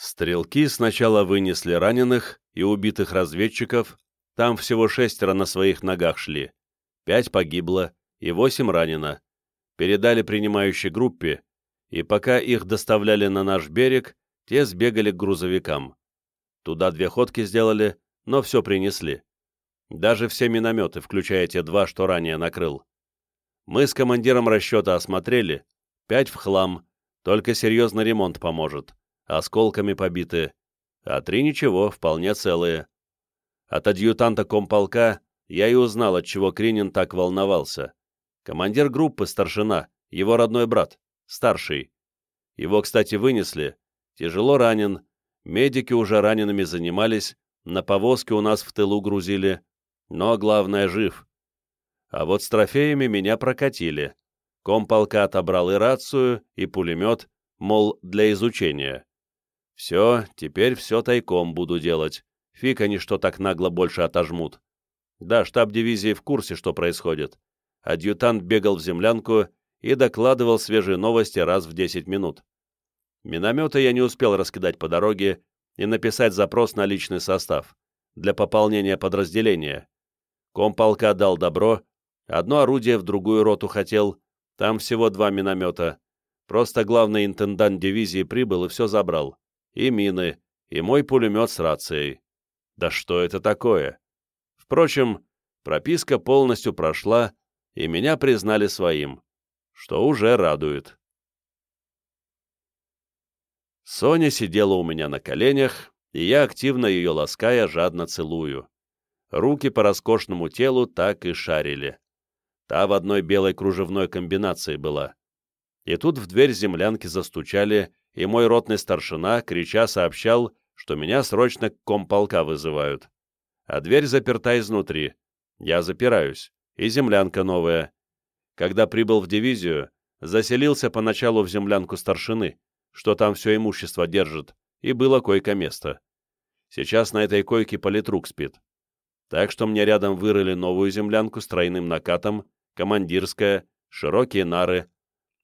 Стрелки сначала вынесли раненых и убитых разведчиков, там всего шестеро на своих ногах шли. Пять погибло и восемь ранено. Передали принимающей группе, и пока их доставляли на наш берег, те сбегали к грузовикам. Туда две ходки сделали, но все принесли. Даже все минометы, включая те два, что ранее накрыл. Мы с командиром расчета осмотрели, пять в хлам, только серьезный ремонт поможет осколками побиты, а три ничего, вполне целые. От адъютанта комполка я и узнал, от чего Кринин так волновался. Командир группы старшина, его родной брат, старший. Его, кстати, вынесли, тяжело ранен, медики уже ранеными занимались, на повозке у нас в тылу грузили, но главное, жив. А вот с трофеями меня прокатили. Комполка отобрал и рацию, и пулемет, мол, для изучения. Все, теперь все тайком буду делать. Фиг они что так нагло больше отожмут. Да, штаб дивизии в курсе, что происходит. Адъютант бегал в землянку и докладывал свежие новости раз в 10 минут. Минометы я не успел раскидать по дороге и написать запрос на личный состав для пополнения подразделения. Комполка дал добро, одно орудие в другую роту хотел, там всего два миномета. Просто главный интендант дивизии прибыл и все забрал и мины, и мой пулемет с рацией. Да что это такое? Впрочем, прописка полностью прошла, и меня признали своим, что уже радует. Соня сидела у меня на коленях, и я, активно ее лаская, жадно целую. Руки по роскошному телу так и шарили. Та в одной белой кружевной комбинации была. И тут в дверь землянки застучали, и мой ротный старшина, крича, сообщал, что меня срочно к комполка вызывают. А дверь заперта изнутри. Я запираюсь. И землянка новая. Когда прибыл в дивизию, заселился поначалу в землянку старшины, что там все имущество держит, и было койко-место. Сейчас на этой койке политрук спит. Так что мне рядом вырыли новую землянку с тройным накатом, командирская, широкие нары.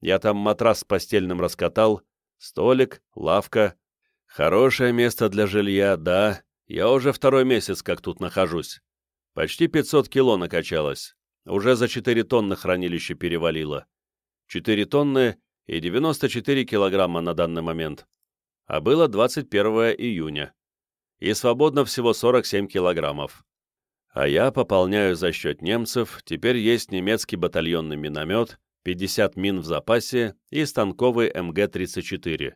Я там матрас с постельным раскатал, Столик, лавка. Хорошее место для жилья, да. Я уже второй месяц как тут нахожусь. Почти 500 кило накачалось. Уже за 4 тонны хранилище перевалило. 4 тонны и 94 килограмма на данный момент. А было 21 июня. И свободно всего 47 килограммов. А я пополняю за счет немцев, теперь есть немецкий батальонный миномет, 50 мин в запасе и станковый МГ-34.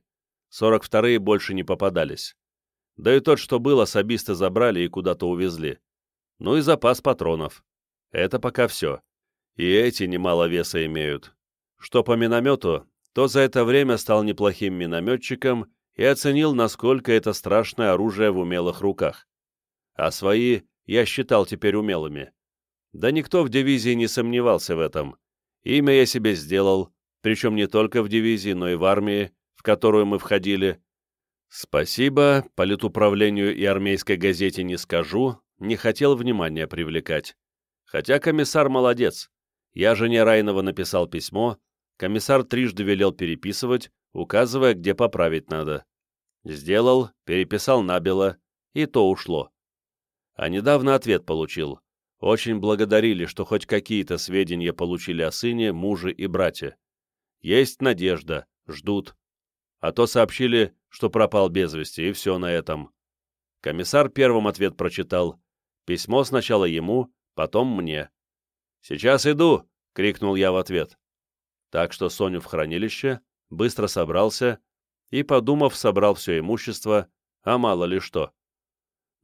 42-е больше не попадались. Да и тот, что был, особисты забрали и куда-то увезли. Ну и запас патронов. Это пока все. И эти немало веса имеют. Что по миномету, то за это время стал неплохим минометчиком и оценил, насколько это страшное оружие в умелых руках. А свои я считал теперь умелыми. Да никто в дивизии не сомневался в этом. Имя я себе сделал, причем не только в дивизии, но и в армии, в которую мы входили. Спасибо, политуправлению и армейской газете не скажу, не хотел внимания привлекать. Хотя комиссар молодец. Я жене Райнова написал письмо, комиссар трижды велел переписывать, указывая, где поправить надо. Сделал, переписал набело, и то ушло. А недавно ответ получил. Очень благодарили, что хоть какие-то сведения получили о сыне, муже и брате. Есть надежда, ждут. А то сообщили, что пропал без вести, и все на этом. Комиссар первым ответ прочитал. Письмо сначала ему, потом мне. «Сейчас иду!» — крикнул я в ответ. Так что Соню в хранилище, быстро собрался и, подумав, собрал все имущество, а мало ли что.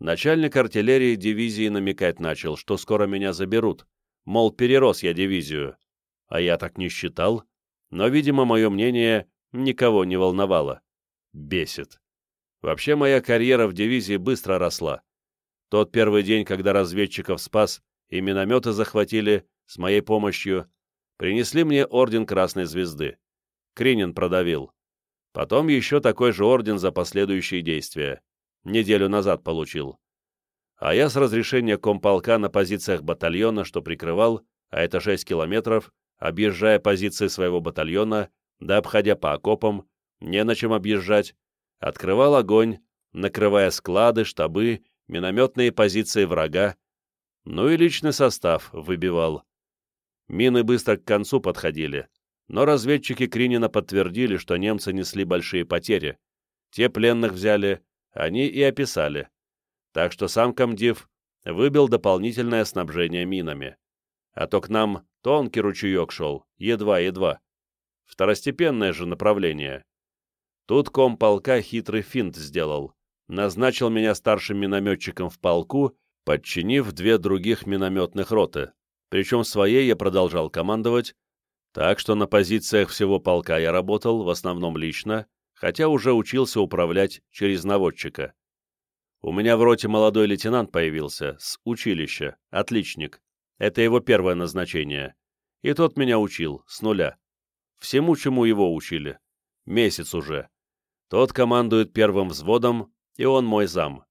Начальник артиллерии дивизии намекать начал, что скоро меня заберут, мол, перерос я дивизию. А я так не считал, но, видимо, мое мнение никого не волновало. Бесит. Вообще моя карьера в дивизии быстро росла. Тот первый день, когда разведчиков спас и минометы захватили с моей помощью, принесли мне орден Красной Звезды. Кринин продавил. Потом еще такой же орден за последующие действия неделю назад получил. А я с разрешения комполка на позициях батальона, что прикрывал, а это 6 километров, объезжая позиции своего батальона, да обходя по окопам, не на чем объезжать, Открывал огонь, накрывая склады, штабы, минометные позиции врага, ну и личный состав выбивал. Мины быстро к концу подходили, но разведчики Кринина подтвердили, что немцы несли большие потери. Те пленных взяли, они и описали. Так что сам комдив выбил дополнительное снабжение минами. А то к нам тонкий ручеек шел, едва-едва. Второстепенное же направление. Тут комполка хитрый финт сделал. Назначил меня старшим минометчиком в полку, подчинив две других минометных роты. Причем своей я продолжал командовать, так что на позициях всего полка я работал, в основном лично, хотя уже учился управлять через наводчика. У меня в роте молодой лейтенант появился, с училища, отличник. Это его первое назначение. И тот меня учил, с нуля. Всему, чему его учили. Месяц уже. Тот командует первым взводом, и он мой зам.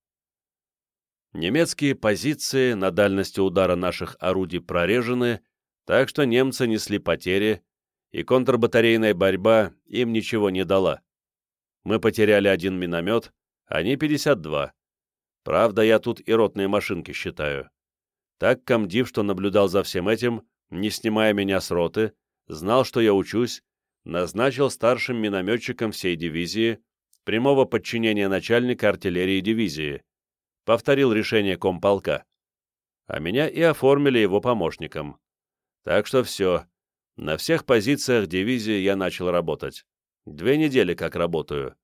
Немецкие позиции на дальности удара наших орудий прорежены, так что немцы несли потери, и контрбатарейная борьба им ничего не дала. Мы потеряли один миномет, они 52. Правда, я тут и ротные машинки считаю. Так комдив, что наблюдал за всем этим, не снимая меня с роты, знал, что я учусь, назначил старшим минометчиком всей дивизии, прямого подчинения начальника артиллерии дивизии. Повторил решение комполка. А меня и оформили его помощником. Так что все. На всех позициях дивизии я начал работать. Две недели как работаю.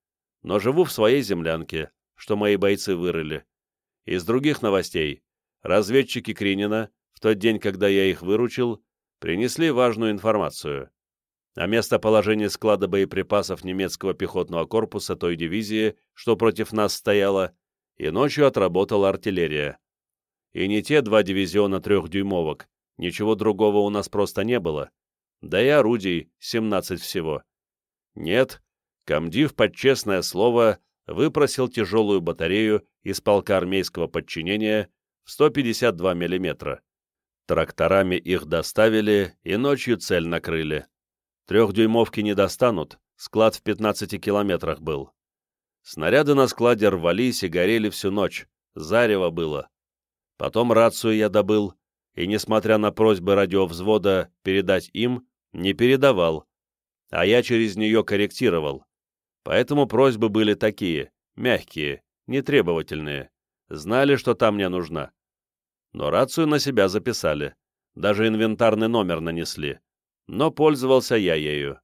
Но живу в своей землянке, что мои бойцы вырыли. Из других новостей. Разведчики Кринина, в тот день, когда я их выручил, принесли важную информацию. О местоположении склада боеприпасов немецкого пехотного корпуса той дивизии, что против нас стояла, и ночью отработала артиллерия. И не те два дивизиона трехдюймовок, ничего другого у нас просто не было. Да и орудий 17 всего. Нет, комдив под честное слово выпросил тяжелую батарею из полка армейского подчинения в 152 мм. Тракторами их доставили и ночью цель накрыли. Трехдюймовки не достанут, склад в 15 километрах был. Снаряды на складе рвались и горели всю ночь, зарево было. Потом рацию я добыл, и, несмотря на просьбы радиовзвода передать им, не передавал, а я через нее корректировал. Поэтому просьбы были такие, мягкие, нетребовательные. Знали, что там мне нужна. Но рацию на себя записали. Даже инвентарный номер нанесли. Но пользовался я ею.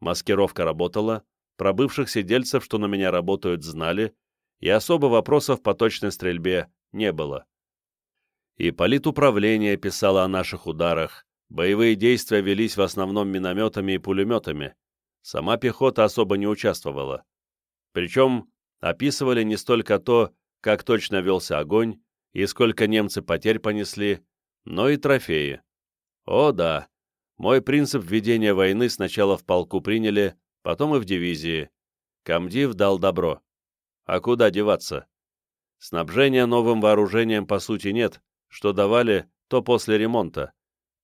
Маскировка работала, пробывших сидельцев, что на меня работают, знали, и особо вопросов по точной стрельбе не было. И политуправление писало о наших ударах, боевые действия велись в основном минометами и пулеметами, сама пехота особо не участвовала. Причем описывали не столько то, как точно велся огонь и сколько немцы потерь понесли, но и трофеи. О да, мой принцип ведения войны сначала в полку приняли, потом и в дивизии. Камдив дал добро. А куда деваться? Снабжения новым вооружением по сути нет, что давали, то после ремонта.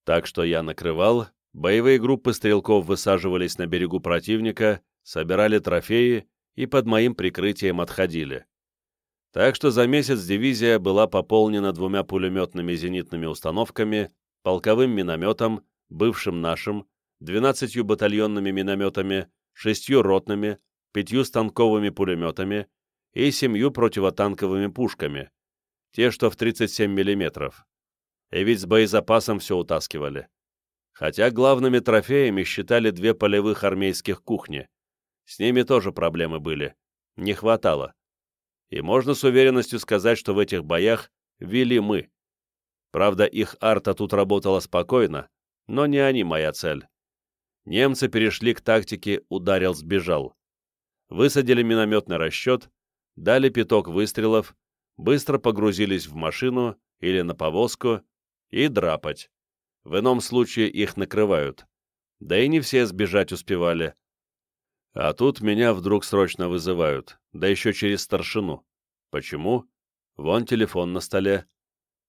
Так что я накрывал, боевые группы стрелков высаживались на берегу противника, собирали трофеи и под моим прикрытием отходили. Так что за месяц дивизия была пополнена двумя пулеметными зенитными установками, полковым минометом, бывшим нашим, 12 батальонными минометами, шестью ротными, пятью станковыми пулеметами и семью противотанковыми пушками, те, что в 37 мм. И ведь с боезапасом все утаскивали. Хотя главными трофеями считали две полевых армейских кухни. С ними тоже проблемы были. Не хватало. И можно с уверенностью сказать, что в этих боях вели мы. Правда, их арта тут работала спокойно, но не они моя цель. Немцы перешли к тактике «ударил-сбежал». Высадили минометный расчет, дали пяток выстрелов, быстро погрузились в машину или на повозку и драпать. В ином случае их накрывают. Да и не все сбежать успевали. А тут меня вдруг срочно вызывают, да еще через старшину. Почему? Вон телефон на столе.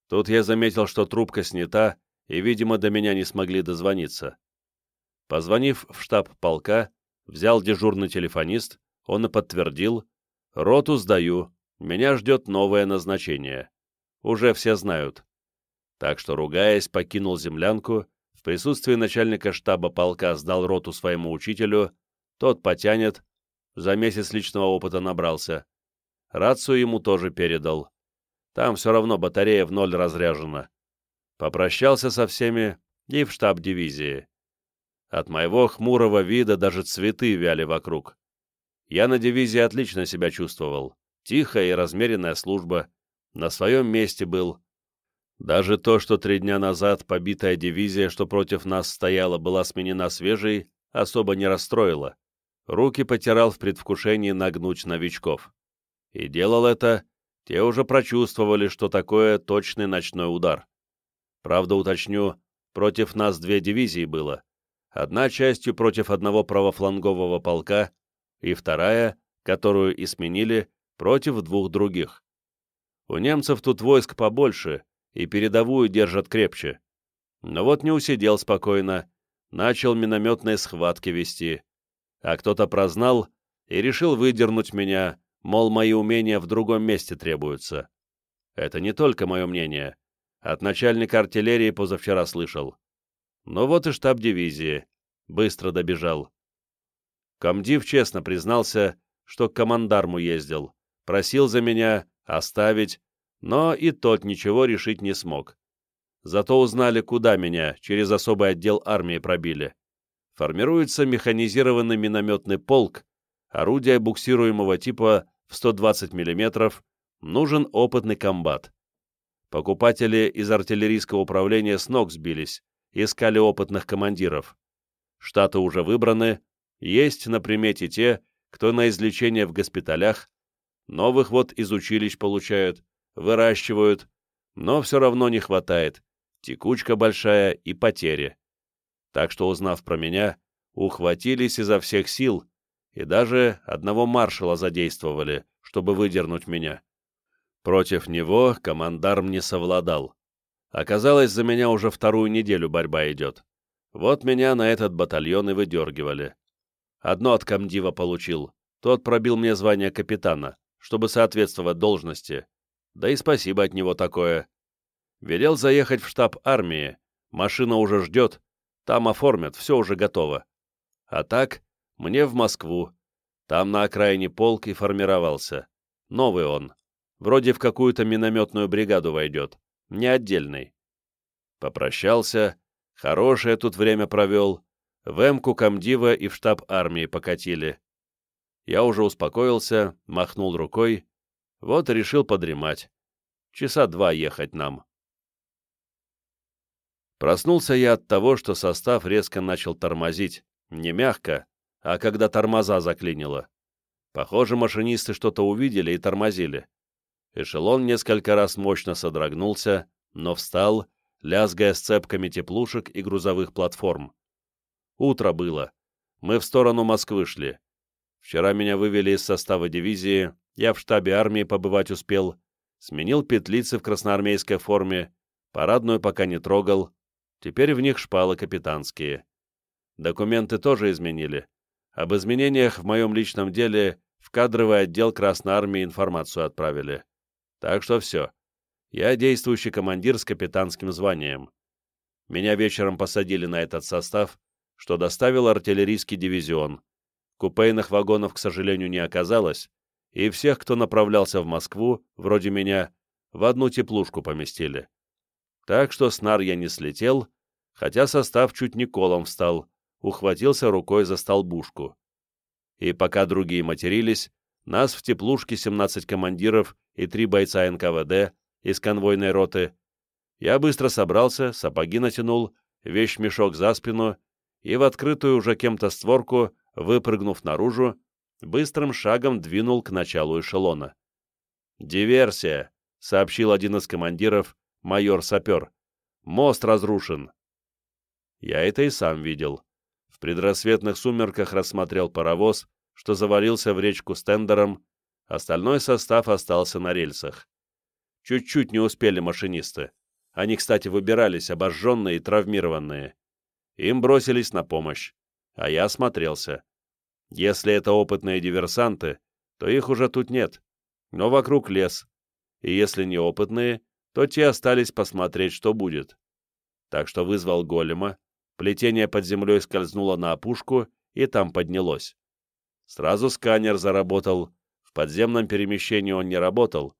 Тут я заметил, что трубка снята, и, видимо, до меня не смогли дозвониться. Позвонив в штаб полка, взял дежурный телефонист, Он и подтвердил. Роту сдаю, меня ждет новое назначение. Уже все знают. Так что, ругаясь, покинул землянку, в присутствии начальника штаба полка сдал роту своему учителю, тот потянет, за месяц личного опыта набрался. Рацию ему тоже передал. Там все равно батарея в ноль разряжена. Попрощался со всеми и в штаб дивизии. От моего хмурого вида даже цветы вяли вокруг. Я на дивизии отлично себя чувствовал. Тихая и размеренная служба. На своем месте был. Даже то, что три дня назад побитая дивизия, что против нас стояла, была сменена свежей, особо не расстроило. Руки потирал в предвкушении нагнуть новичков. И делал это, те уже прочувствовали, что такое точный ночной удар. Правда, уточню, против нас две дивизии было. Одна частью против одного правофлангового полка, и вторая, которую и сменили, против двух других. У немцев тут войск побольше, и передовую держат крепче. Но вот не усидел спокойно, начал минометные схватки вести. А кто-то прознал и решил выдернуть меня, мол, мои умения в другом месте требуются. Это не только мое мнение. От начальника артиллерии позавчера слышал. Ну вот и штаб дивизии. Быстро добежал. Комдив честно признался, что к командарму ездил. Просил за меня оставить, но и тот ничего решить не смог. Зато узнали, куда меня через особый отдел армии пробили. Формируется механизированный минометный полк, орудия буксируемого типа в 120 мм, нужен опытный комбат. Покупатели из артиллерийского управления с ног сбились, искали опытных командиров. Штаты уже выбраны, есть на примете те, кто на излечение в госпиталях, новых вот из училищ получают, выращивают, но все равно не хватает, текучка большая и потери. Так что, узнав про меня, ухватились изо всех сил и даже одного маршала задействовали, чтобы выдернуть меня. Против него командарм не совладал. Оказалось, за меня уже вторую неделю борьба идет. Вот меня на этот батальон и выдергивали. Одно от комдива получил. Тот пробил мне звание капитана, чтобы соответствовать должности. Да и спасибо от него такое. Велел заехать в штаб армии. Машина уже ждет. Там оформят, все уже готово. А так, мне в Москву. Там на окраине полк и формировался. Новый он. Вроде в какую-то минометную бригаду войдет, не отдельный. Попрощался, хорошее тут время провел, в Эмку комдива и в штаб армии покатили. Я уже успокоился, махнул рукой, вот решил подремать. Часа два ехать нам. Проснулся я от того, что состав резко начал тормозить, не мягко, а когда тормоза заклинило. Похоже, машинисты что-то увидели и тормозили. Эшелон несколько раз мощно содрогнулся, но встал, лязгая сцепками теплушек и грузовых платформ. Утро было. Мы в сторону Москвы шли. Вчера меня вывели из состава дивизии, я в штабе армии побывать успел, сменил петлицы в красноармейской форме, парадную пока не трогал, теперь в них шпалы капитанские. Документы тоже изменили. Об изменениях в моем личном деле в кадровый отдел Красной Армии информацию отправили. Так что все. Я действующий командир с капитанским званием. Меня вечером посадили на этот состав, что доставил артиллерийский дивизион. Купейных вагонов, к сожалению, не оказалось, и всех, кто направлялся в Москву, вроде меня, в одну теплушку поместили. Так что с нар я не слетел, хотя состав чуть не колом встал, ухватился рукой за столбушку. И пока другие матерились, нас в теплушке 17 командиров и три бойца НКВД из конвойной роты. Я быстро собрался, сапоги натянул, вещь-мешок за спину и в открытую уже кем-то створку, выпрыгнув наружу, быстрым шагом двинул к началу эшелона. «Диверсия!» — сообщил один из командиров, майор-сапер. «Мост разрушен!» Я это и сам видел. В предрассветных сумерках рассмотрел паровоз, что завалился в речку с тендером, остальной состав остался на рельсах. Чуть-чуть не успели машинисты. Они, кстати, выбирались, обожженные и травмированные. Им бросились на помощь, а я осмотрелся. Если это опытные диверсанты, то их уже тут нет, но вокруг лес, и если неопытные, то те остались посмотреть, что будет. Так что вызвал голема, плетение под землей скользнуло на опушку и там поднялось. Сразу сканер заработал, в подземном перемещении он не работал,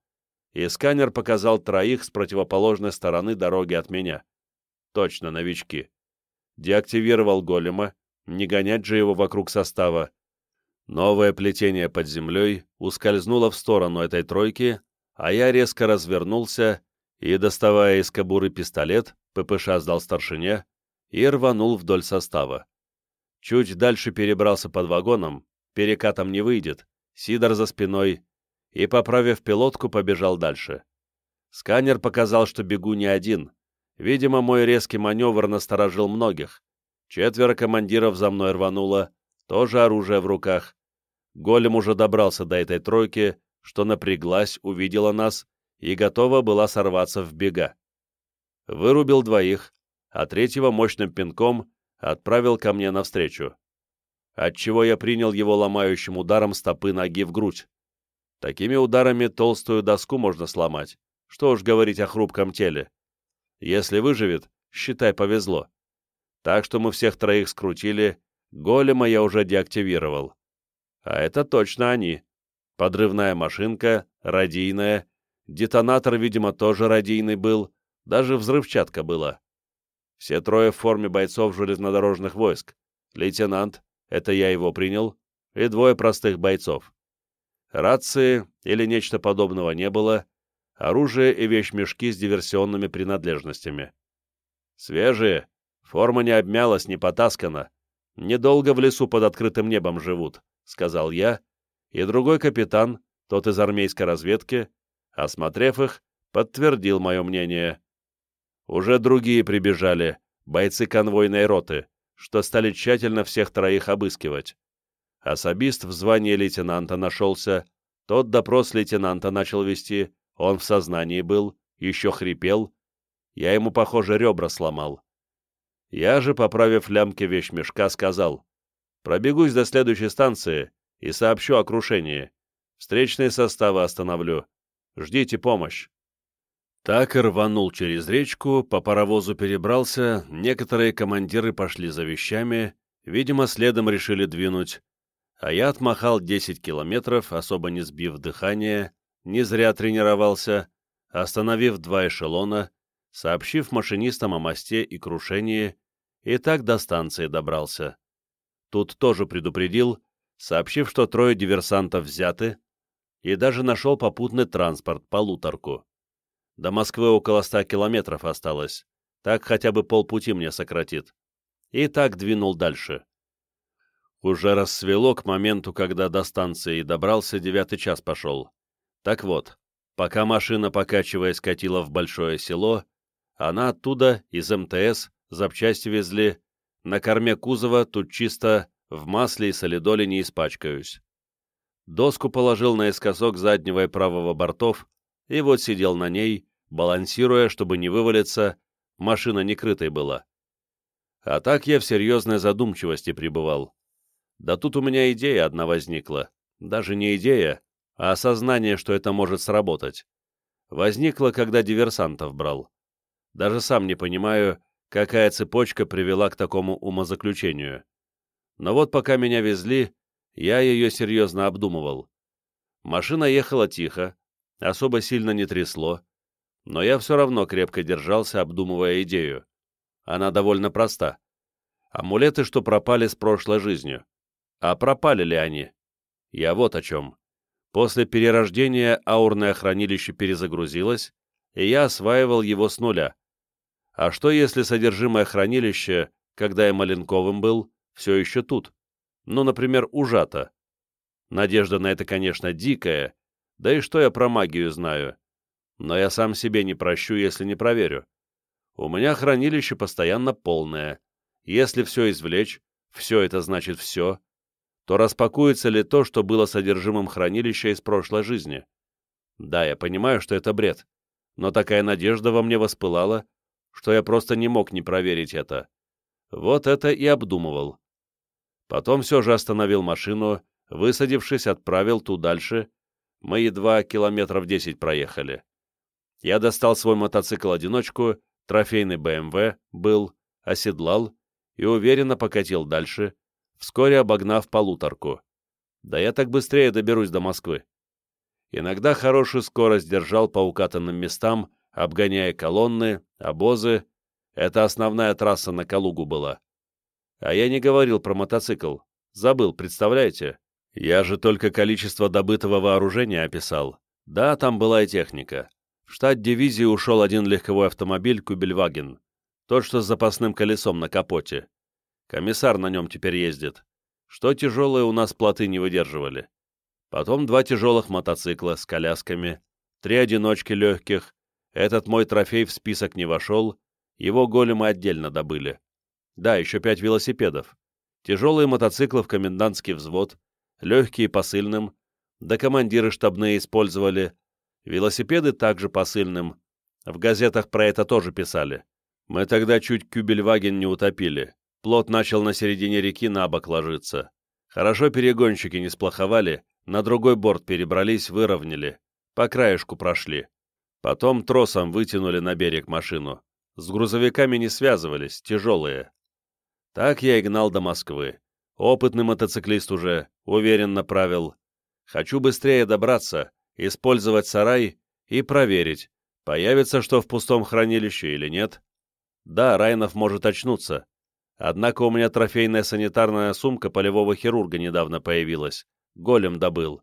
и сканер показал троих с противоположной стороны дороги от меня. Точно, новички. Деактивировал голема, не гонять же его вокруг состава. Новое плетение под землей ускользнуло в сторону этой тройки, а я резко развернулся и, доставая из кобуры пистолет, ППШ сдал старшине и рванул вдоль состава. Чуть дальше перебрался под вагоном, перекатом не выйдет, Сидор за спиной, и, поправив пилотку, побежал дальше. Сканер показал, что бегу не один. Видимо, мой резкий маневр насторожил многих. Четверо командиров за мной рвануло, тоже оружие в руках. Голем уже добрался до этой тройки, что напряглась, увидела нас и готова была сорваться в бега. Вырубил двоих, а третьего мощным пинком отправил ко мне навстречу. Отчего я принял его ломающим ударом стопы ноги в грудь. Такими ударами толстую доску можно сломать, что уж говорить о хрупком теле. Если выживет, считай, повезло. Так что мы всех троих скрутили, голема я уже деактивировал. А это точно они. Подрывная машинка, радийная, детонатор, видимо, тоже радийный был, даже взрывчатка была. Все трое в форме бойцов железнодорожных войск. Лейтенант, это я его принял, и двое простых бойцов. Рации или нечто подобного не было, оружие и вещмешки с диверсионными принадлежностями. Свежие, форма не обмялась, не потаскана, недолго в лесу под открытым небом живут, — сказал я, и другой капитан, тот из армейской разведки, осмотрев их, подтвердил мое мнение. Уже другие прибежали, бойцы конвойной роты, что стали тщательно всех троих обыскивать. Особист в звании лейтенанта нашелся, тот допрос лейтенанта начал вести, он в сознании был, еще хрипел, я ему, похоже, ребра сломал. Я же, поправив лямки вещмешка, сказал, Пробегусь до следующей станции и сообщу о крушении. Встречные составы остановлю. Ждите помощь. Так и рванул через речку, по паровозу перебрался, некоторые командиры пошли за вещами, видимо, следом решили двинуть, а я отмахал 10 километров, особо не сбив дыхание, не зря тренировался, остановив два эшелона, сообщив машинистам о мосте и крушении, и так до станции добрался. Тут тоже предупредил, сообщив, что трое диверсантов взяты, и даже нашел попутный транспорт, полуторку. До Москвы около ста километров осталось, так хотя бы полпути мне сократит. И так двинул дальше. Уже рассвело к моменту, когда до станции добрался, девятый час пошел. Так вот, пока машина, покачиваясь, катила в большое село, она оттуда, из МТС, запчасти везли, на корме кузова тут чисто в масле и солидоле не испачкаюсь. Доску положил наискосок заднего и правого бортов, и вот сидел на ней, балансируя, чтобы не вывалиться, машина не крытой была. А так я в серьезной задумчивости пребывал. Да тут у меня идея одна возникла. Даже не идея, а осознание, что это может сработать. Возникла, когда диверсантов брал. Даже сам не понимаю, какая цепочка привела к такому умозаключению. Но вот пока меня везли, я ее серьезно обдумывал. Машина ехала тихо, особо сильно не трясло, но я все равно крепко держался, обдумывая идею. Она довольно проста. Амулеты, что пропали с прошлой жизнью. А пропали ли они? Я вот о чем. После перерождения аурное хранилище перезагрузилось, и я осваивал его с нуля. А что, если содержимое хранилища, когда я Маленковым был, все еще тут? Ну, например, ужато. Надежда на это, конечно, дикая, да и что я про магию знаю. Но я сам себе не прощу, если не проверю. У меня хранилище постоянно полное. Если все извлечь, все это значит все, то распакуется ли то, что было содержимым хранилища из прошлой жизни? Да, я понимаю, что это бред, но такая надежда во мне воспылала, что я просто не мог не проверить это. Вот это и обдумывал. Потом все же остановил машину, высадившись, отправил ту дальше. Мы едва километров десять проехали. Я достал свой мотоцикл-одиночку, трофейный БМВ был, оседлал и уверенно покатил дальше, вскоре обогнав полуторку. Да я так быстрее доберусь до Москвы. Иногда хорошую скорость держал по укатанным местам, обгоняя колонны, обозы. Это основная трасса на Калугу была. А я не говорил про мотоцикл. Забыл, представляете? Я же только количество добытого вооружения описал. Да, там была и техника. В штат дивизии ушел один легковой автомобиль «Кубельваген», тот, что с запасным колесом на капоте. Комиссар на нем теперь ездит. Что тяжелые у нас плоты не выдерживали. Потом два тяжелых мотоцикла с колясками, три одиночки легких. Этот мой трофей в список не вошел, его големы отдельно добыли. Да, еще пять велосипедов. Тяжелые мотоциклы в комендантский взвод, легкие посыльным, да командиры штабные использовали. Велосипеды также посыльным. В газетах про это тоже писали. Мы тогда чуть Кюбельваген не утопили. Плот начал на середине реки на бок ложиться. Хорошо перегонщики не сплоховали, на другой борт перебрались, выровняли. По краешку прошли. Потом тросом вытянули на берег машину. С грузовиками не связывались, тяжелые. Так я и гнал до Москвы. Опытный мотоциклист уже, уверенно правил. Хочу быстрее добраться, использовать сарай и проверить, появится что в пустом хранилище или нет. Да, Райнов может очнуться. Однако у меня трофейная санитарная сумка полевого хирурга недавно появилась. Голем добыл.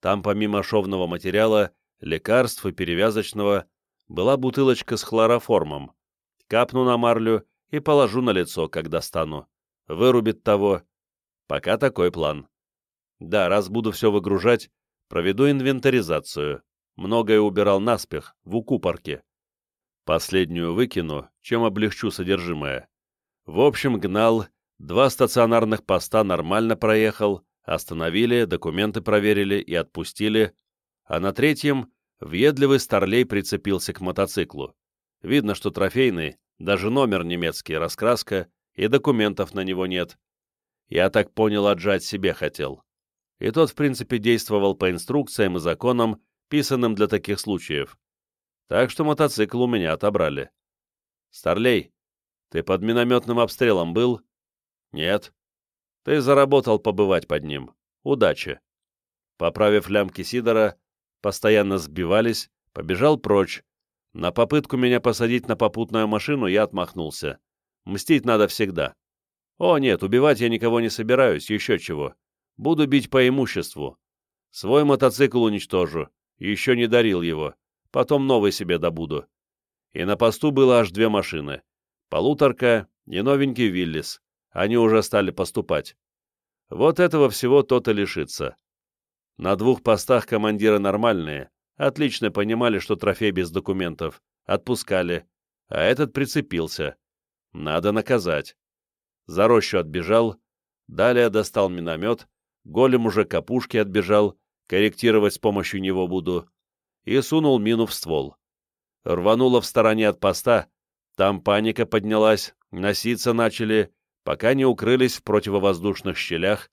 Там помимо шовного материала, лекарств и перевязочного, была бутылочка с хлороформом. Капну на марлю и положу на лицо, когда стану. Вырубит того. Пока такой план. Да, раз буду все выгружать, проведу инвентаризацию. Многое убирал наспех, в укупорке. Последнюю выкину, чем облегчу содержимое. В общем, гнал, два стационарных поста нормально проехал, остановили, документы проверили и отпустили, а на третьем въедливый старлей прицепился к мотоциклу. Видно, что трофейный, даже номер немецкий, раскраска, и документов на него нет. Я так понял, отжать себе хотел. И тот, в принципе, действовал по инструкциям и законам, писанным для таких случаев. Так что мотоцикл у меня отобрали. Старлей, ты под минометным обстрелом был? Нет. Ты заработал побывать под ним. Удачи. Поправив лямки Сидора, постоянно сбивались, побежал прочь, на попытку меня посадить на попутную машину я отмахнулся. Мстить надо всегда. О, нет, убивать я никого не собираюсь, еще чего. Буду бить по имуществу. Свой мотоцикл уничтожу. Еще не дарил его. Потом новый себе добуду. И на посту было аж две машины. Полуторка и новенький Виллис. Они уже стали поступать. Вот этого всего то-то лишится. На двух постах командиры нормальные, Отлично понимали, что трофей без документов. Отпускали. А этот прицепился. Надо наказать. За рощу отбежал. Далее достал миномет. Голем уже к опушке отбежал. Корректировать с помощью него буду. И сунул мину в ствол. Рвануло в стороне от поста. Там паника поднялась. Носиться начали, пока не укрылись в противовоздушных щелях,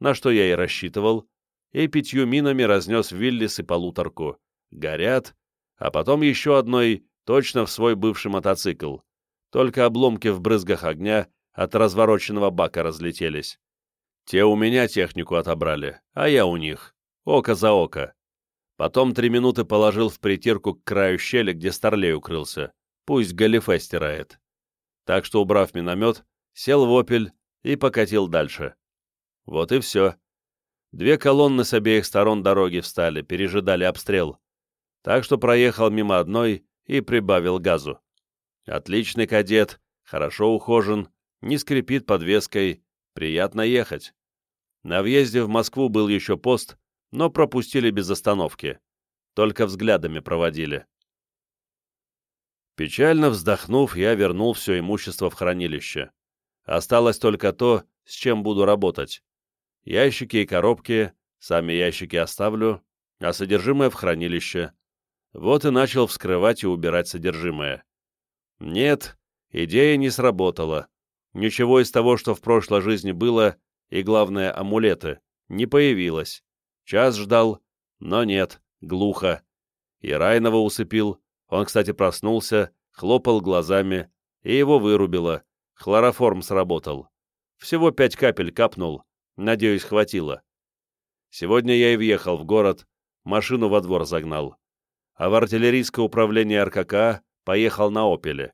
на что я и рассчитывал, и пятью минами разнес Виллис и полуторку горят, а потом еще одной точно в свой бывший мотоцикл. Только обломки в брызгах огня от развороченного бака разлетелись. Те у меня технику отобрали, а я у них. Око за око. Потом три минуты положил в притирку к краю щели, где Старлей укрылся. Пусть галифе стирает. Так что, убрав миномет, сел в опель и покатил дальше. Вот и все. Две колонны с обеих сторон дороги встали, пережидали обстрел так что проехал мимо одной и прибавил газу. Отличный кадет, хорошо ухожен, не скрипит подвеской, приятно ехать. На въезде в Москву был еще пост, но пропустили без остановки. Только взглядами проводили. Печально вздохнув, я вернул все имущество в хранилище. Осталось только то, с чем буду работать. Ящики и коробки, сами ящики оставлю, а содержимое в хранилище. Вот и начал вскрывать и убирать содержимое. Нет, идея не сработала. Ничего из того, что в прошлой жизни было, и, главное, амулеты, не появилось. Час ждал, но нет, глухо. И Райнова усыпил, он, кстати, проснулся, хлопал глазами, и его вырубило, хлороформ сработал. Всего пять капель капнул, надеюсь, хватило. Сегодня я и въехал в город, машину во двор загнал. А в артиллерийское управление РКК поехал на «Опеле».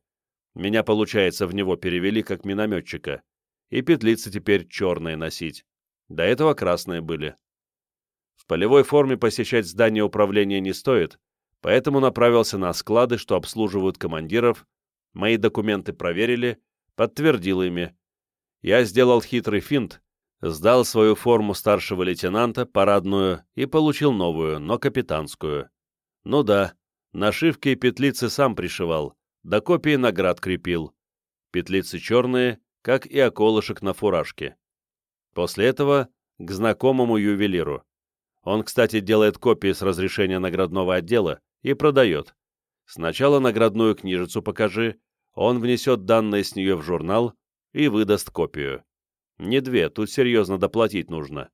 Меня, получается, в него перевели как минометчика. И петлицы теперь черные носить. До этого красные были. В полевой форме посещать здание управления не стоит, поэтому направился на склады, что обслуживают командиров, мои документы проверили, подтвердил ими. Я сделал хитрый финт, сдал свою форму старшего лейтенанта, парадную, и получил новую, но капитанскую. Ну да, нашивки и петлицы сам пришивал, до копии наград крепил. Петлицы черные, как и околышек на фуражке. После этого к знакомому ювелиру. Он, кстати, делает копии с разрешения наградного отдела и продает. Сначала наградную книжицу покажи, он внесет данные с нее в журнал и выдаст копию. Не две, тут серьезно доплатить нужно.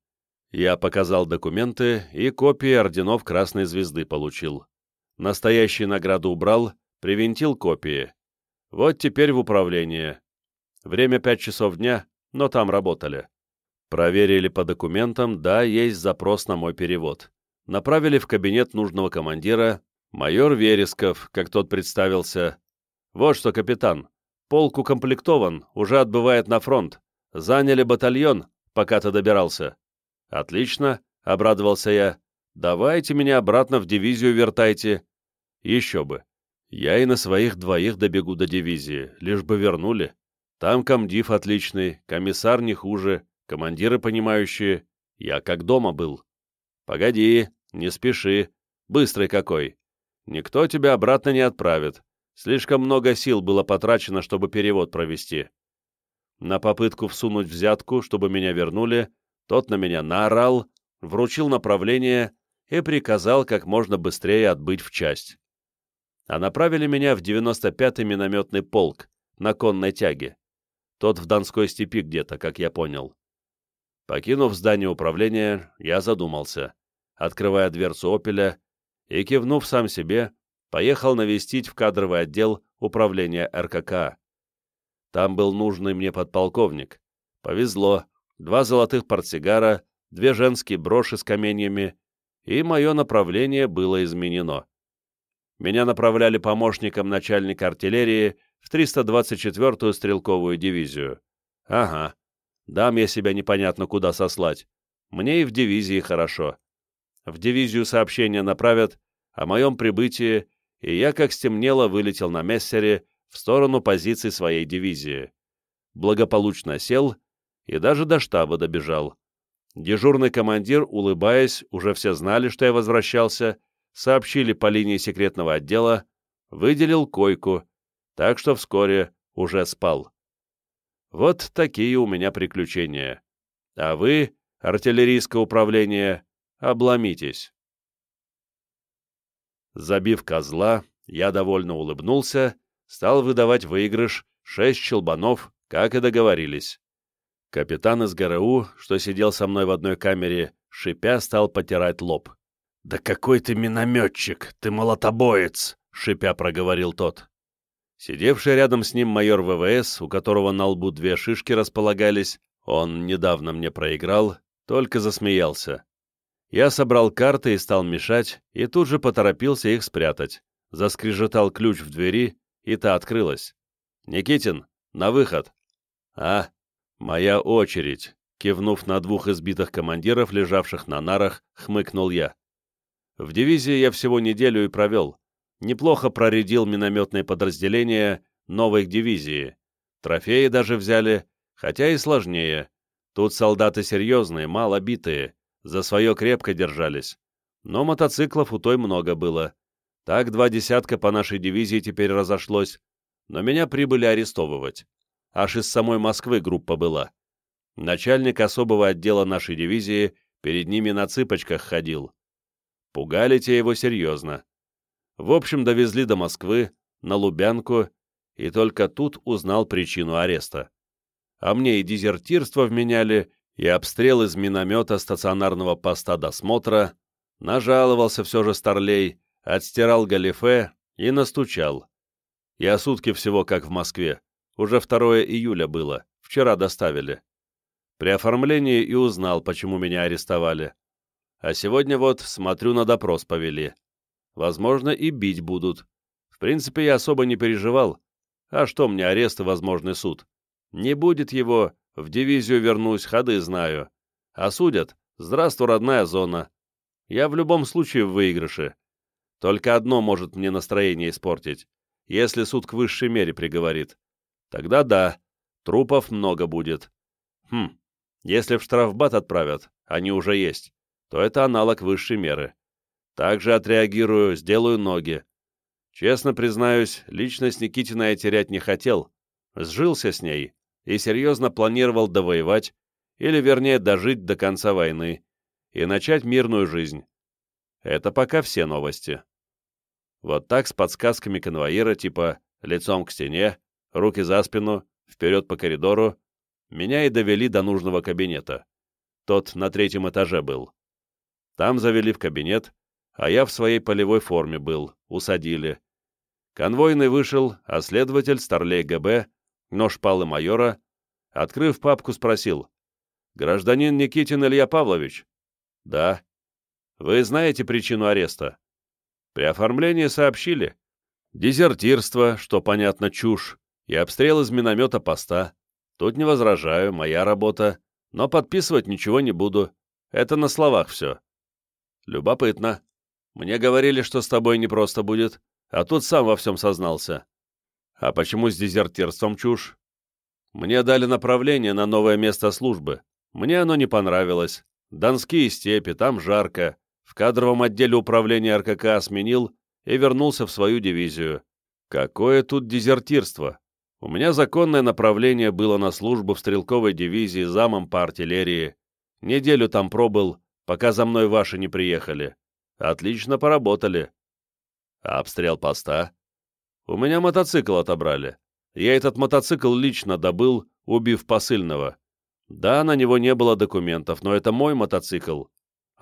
Я показал документы и копии орденов Красной Звезды получил. Настоящие награды убрал, привинтил копии. Вот теперь в управление. Время пять часов дня, но там работали. Проверили по документам, да, есть запрос на мой перевод. Направили в кабинет нужного командира, майор Вересков, как тот представился. Вот что, капитан, полк укомплектован, уже отбывает на фронт. Заняли батальон, пока ты добирался. Отлично, обрадовался я. Давайте меня обратно в дивизию вертайте. Еще бы. Я и на своих двоих добегу до дивизии, лишь бы вернули. Там комдив отличный, комиссар не хуже, командиры понимающие, я как дома был. Погоди, не спеши, быстрый какой. Никто тебя обратно не отправит. Слишком много сил было потрачено, чтобы перевод провести. На попытку всунуть взятку, чтобы меня вернули, тот на меня наорал, вручил направление и приказал как можно быстрее отбыть в часть. А направили меня в 95-й минометный полк на конной тяге. Тот в Донской степи где-то, как я понял. Покинув здание управления, я задумался, открывая дверцу «Опеля» и, кивнув сам себе, поехал навестить в кадровый отдел управления РКК. Там был нужный мне подполковник. Повезло, два золотых портсигара, две женские броши с каменьями, и мое направление было изменено. Меня направляли помощником начальника артиллерии в 324-ю стрелковую дивизию. Ага, Дам я себя непонятно куда сослать. Мне и в дивизии хорошо. В дивизию сообщения направят о моем прибытии, и я, как стемнело, вылетел на мессере в сторону позиций своей дивизии. Благополучно сел и даже до штаба добежал. Дежурный командир, улыбаясь, уже все знали, что я возвращался, сообщили по линии секретного отдела, выделил койку, так что вскоре уже спал. Вот такие у меня приключения. А вы, артиллерийское управление, обломитесь. Забив козла, я довольно улыбнулся, стал выдавать выигрыш шесть щелбанов, как и договорились. Капитан из ГРУ, что сидел со мной в одной камере, шипя, стал потирать лоб. «Да какой ты минометчик, ты молотобоец!» — шипя проговорил тот. Сидевший рядом с ним майор ВВС, у которого на лбу две шишки располагались, он недавно мне проиграл, только засмеялся. Я собрал карты и стал мешать, и тут же поторопился их спрятать. Заскрежетал ключ в двери, и та открылась. «Никитин, на выход!» «А, моя очередь!» Кивнув на двух избитых командиров, лежавших на нарах, хмыкнул я. В дивизии я всего неделю и провел неплохо проредил минометные подразделения новой дивизии. Трофеи даже взяли, хотя и сложнее. Тут солдаты серьезные, мало битые, за свое крепко держались. Но мотоциклов у той много было. Так два десятка по нашей дивизии теперь разошлось. Но меня прибыли арестовывать. Аж из самой Москвы группа была. Начальник особого отдела нашей дивизии перед ними на цыпочках ходил. Пугали те его серьезно. В общем, довезли до Москвы, на Лубянку, и только тут узнал причину ареста. А мне и дезертирство вменяли, и обстрел из миномета стационарного поста досмотра, нажаловался все же Старлей, отстирал галифе и настучал. Я сутки всего как в Москве, уже 2 июля было, вчера доставили. При оформлении и узнал, почему меня арестовали. А сегодня вот, смотрю, на допрос повели. Возможно, и бить будут. В принципе, я особо не переживал. А что мне арест и возможный суд? Не будет его, в дивизию вернусь, ходы знаю. Осудят. Здравствуй, родная зона. Я в любом случае в выигрыше. Только одно может мне настроение испортить. Если суд к высшей мере приговорит. Тогда да, трупов много будет. Хм, если в штрафбат отправят, они уже есть, то это аналог высшей меры. Также отреагирую, сделаю ноги. Честно признаюсь, личность Никитина я терять не хотел. Сжился с ней, и серьезно планировал довоевать, или вернее дожить до конца войны, и начать мирную жизнь. Это пока все новости. Вот так с подсказками конвоира типа «лицом к стене», «руки за спину», «вперед по коридору» меня и довели до нужного кабинета. Тот на третьем этаже был. Там завели в кабинет, а я в своей полевой форме был, усадили. Конвойный вышел, а следователь, старлей ГБ, нож палы майора, открыв папку, спросил. «Гражданин Никитин Илья Павлович?» «Да». «Вы знаете причину ареста?» «При оформлении сообщили. Дезертирство, что, понятно, чушь, и обстрел из миномета поста. Тут не возражаю, моя работа, но подписывать ничего не буду. Это на словах все». «Любопытно. Мне говорили, что с тобой непросто будет, а тут сам во всем сознался. А почему с дезертирством чушь? Мне дали направление на новое место службы. Мне оно не понравилось. Донские степи, там жарко. В кадровом отделе управления РКК сменил и вернулся в свою дивизию. Какое тут дезертирство? У меня законное направление было на службу в стрелковой дивизии замом по артиллерии. Неделю там пробыл, пока за мной ваши не приехали. Отлично поработали. А обстрел поста? У меня мотоцикл отобрали. Я этот мотоцикл лично добыл, убив посыльного. Да, на него не было документов, но это мой мотоцикл.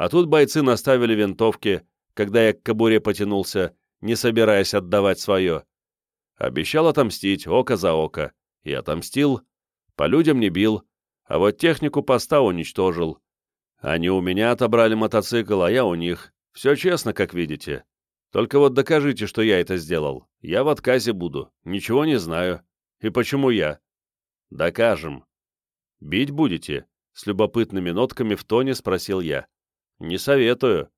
А тут бойцы наставили винтовки, когда я к кобуре потянулся, не собираясь отдавать свое. Обещал отомстить, око за око. И отомстил. По людям не бил, а вот технику поста уничтожил. Они у меня отобрали мотоцикл, а я у них. Все честно, как видите. Только вот докажите, что я это сделал. Я в отказе буду. Ничего не знаю. И почему я? Докажем. Бить будете? С любопытными нотками в тоне спросил я. Не советую.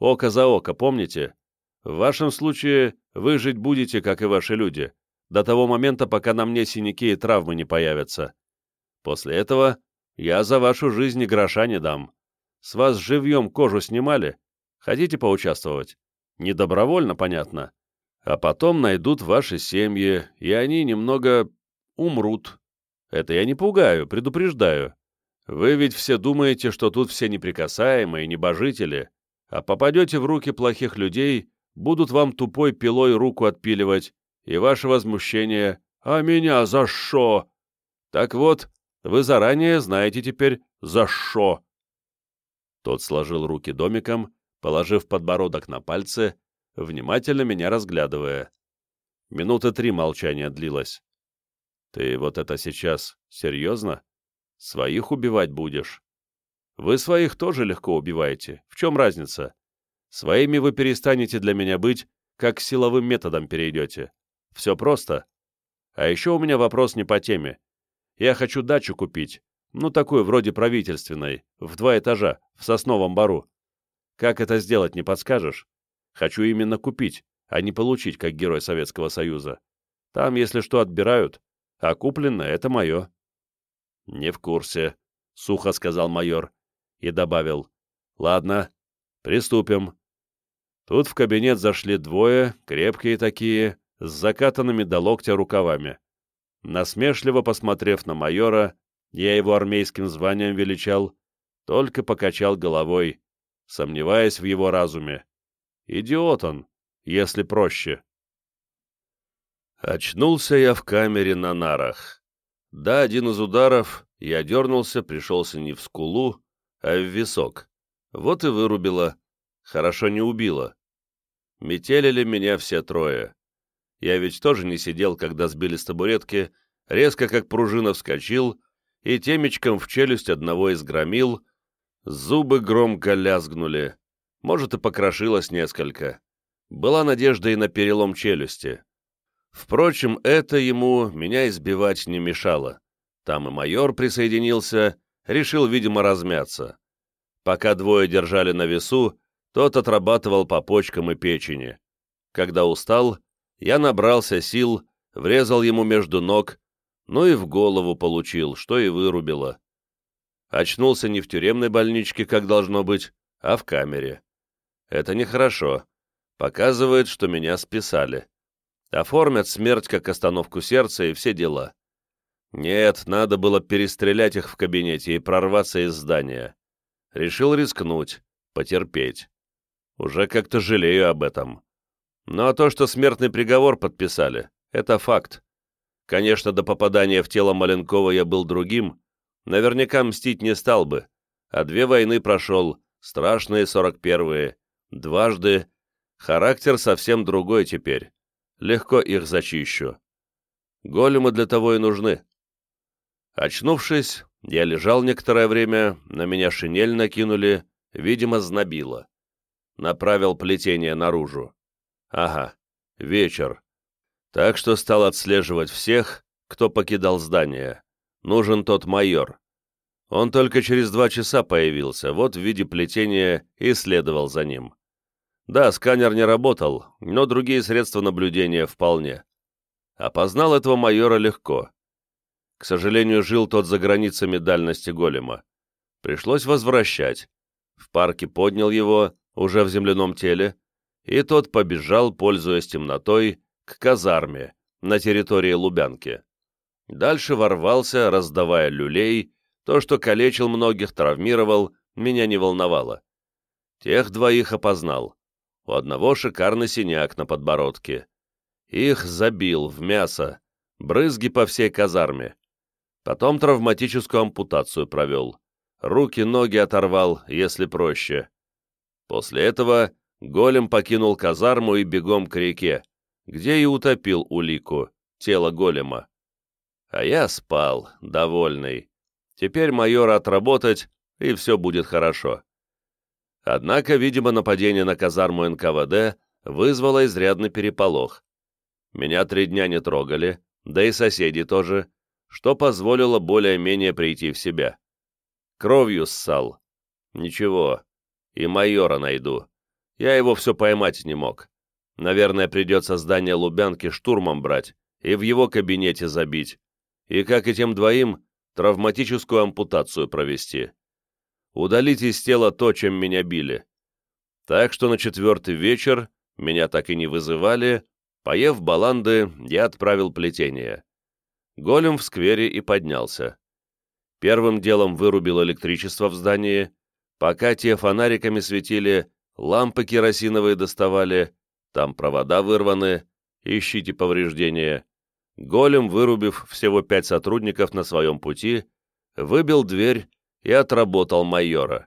Око за око, помните? В вашем случае вы жить будете, как и ваши люди, до того момента, пока на мне синяки и травмы не появятся. После этого я за вашу жизнь и гроша не дам. С вас живьем кожу снимали? Хотите поучаствовать? Не добровольно, понятно. А потом найдут ваши семьи, и они немного умрут. Это я не пугаю, предупреждаю. Вы ведь все думаете, что тут все неприкасаемые, небожители, а попадете в руки плохих людей, будут вам тупой пилой руку отпиливать, и ваше возмущение «А меня за шо?» Так вот, вы заранее знаете теперь «за шо». Тот сложил руки домиком положив подбородок на пальцы, внимательно меня разглядывая. Минуты три молчания длилось. «Ты вот это сейчас серьезно? Своих убивать будешь?» «Вы своих тоже легко убиваете. В чем разница? Своими вы перестанете для меня быть, как силовым методам перейдете. Все просто. А еще у меня вопрос не по теме. Я хочу дачу купить, ну такую вроде правительственной, в два этажа, в Сосновом Бару. Как это сделать, не подскажешь? Хочу именно купить, а не получить, как герой Советского Союза. Там, если что, отбирают, а куплено — это мое». «Не в курсе», — сухо сказал майор и добавил. «Ладно, приступим». Тут в кабинет зашли двое, крепкие такие, с закатанными до локтя рукавами. Насмешливо посмотрев на майора, я его армейским званием величал, только покачал головой сомневаясь в его разуме. Идиот он, если проще. Очнулся я в камере на нарах. Да, один из ударов, Я дернулся, пришелся не в скулу, а в висок. Вот и вырубило. Хорошо не убило. Метелили меня все трое. Я ведь тоже не сидел, когда сбили с табуретки, резко как пружина вскочил и темечком в челюсть одного изгромил, зубы громко лязгнули, может и покрошилось несколько. Была надежда и на перелом челюсти. Впрочем, это ему меня избивать не мешало. Там и майор присоединился, решил, видимо, размяться. Пока двое держали на весу, тот отрабатывал по почкам и печени. Когда устал, я набрался сил, врезал ему между ног, ну и в голову получил, что и вырубило. Очнулся не в тюремной больничке, как должно быть, а в камере. Это нехорошо. Показывает, что меня списали. Оформят смерть как остановку сердца и все дела. Нет, надо было перестрелять их в кабинете и прорваться из здания. Решил рискнуть, потерпеть. Уже как-то жалею об этом. Ну а то, что смертный приговор подписали, это факт. Конечно, до попадания в тело Маленкова я был другим, наверняка мстить не стал бы, а две войны прошел, страшные сорок первые, дважды, характер совсем другой теперь, легко их зачищу. Големы для того и нужны. Очнувшись, я лежал некоторое время, на меня шинель накинули, видимо, знобило направил плетение наружу. Ага, вечер. Так что стал отслеживать всех, кто покидал здание. Нужен тот майор. Он только через два часа появился, вот в виде плетения и следовал за ним. Да, сканер не работал, но другие средства наблюдения вполне. Опознал этого майора легко. К сожалению, жил тот за границами дальности голема. Пришлось возвращать. В парке поднял его, уже в земляном теле, и тот побежал, пользуясь темнотой, к казарме на территории Лубянки. Дальше ворвался, раздавая люлей, то, что калечил многих, травмировал, меня не волновало. Тех двоих опознал. У одного шикарный синяк на подбородке. Их забил в мясо, брызги по всей казарме. Потом травматическую ампутацию провел. Руки-ноги оторвал, если проще. После этого голем покинул казарму и бегом к реке, где и утопил улику, тело голема. А я спал, довольный. Теперь майора отработать, и все будет хорошо. Однако, видимо, нападение на казарму НКВД вызвало изрядный переполох. Меня три дня не трогали, да и соседи тоже, что позволило более-менее прийти в себя. Кровью ссал. Ничего, и майора найду. Я его все поймать не мог. Наверное, придется здание Лубянки штурмом брать и в его кабинете забить. И, как и тем двоим, травматическую ампутацию провести. Удалить из тела то, чем меня били. Так что на четвертый вечер меня так и не вызывали, поев баланды, я отправил плетение. Голем в сквере и поднялся. Первым делом вырубил электричество в здании, Пока те фонариками светили, лампы керосиновые доставали, там провода вырваны, ищите повреждения. Голем, вырубив всего пять сотрудников на своем пути, выбил дверь и отработал майора.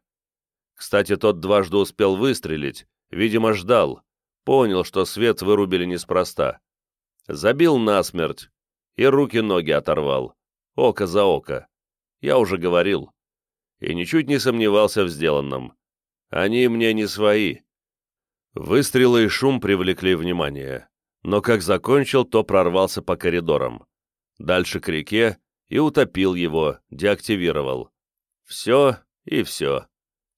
Кстати, тот дважды успел выстрелить, видимо, ждал, понял, что свет вырубили неспроста. Забил насмерть и руки-ноги оторвал, око за око. Я уже говорил и ничуть не сомневался в сделанном. Они мне не свои. Выстрелы и шум привлекли внимание, но как закончил, то прорвался по коридорам. Дальше к реке и утопил его, деактивировал. Все и все.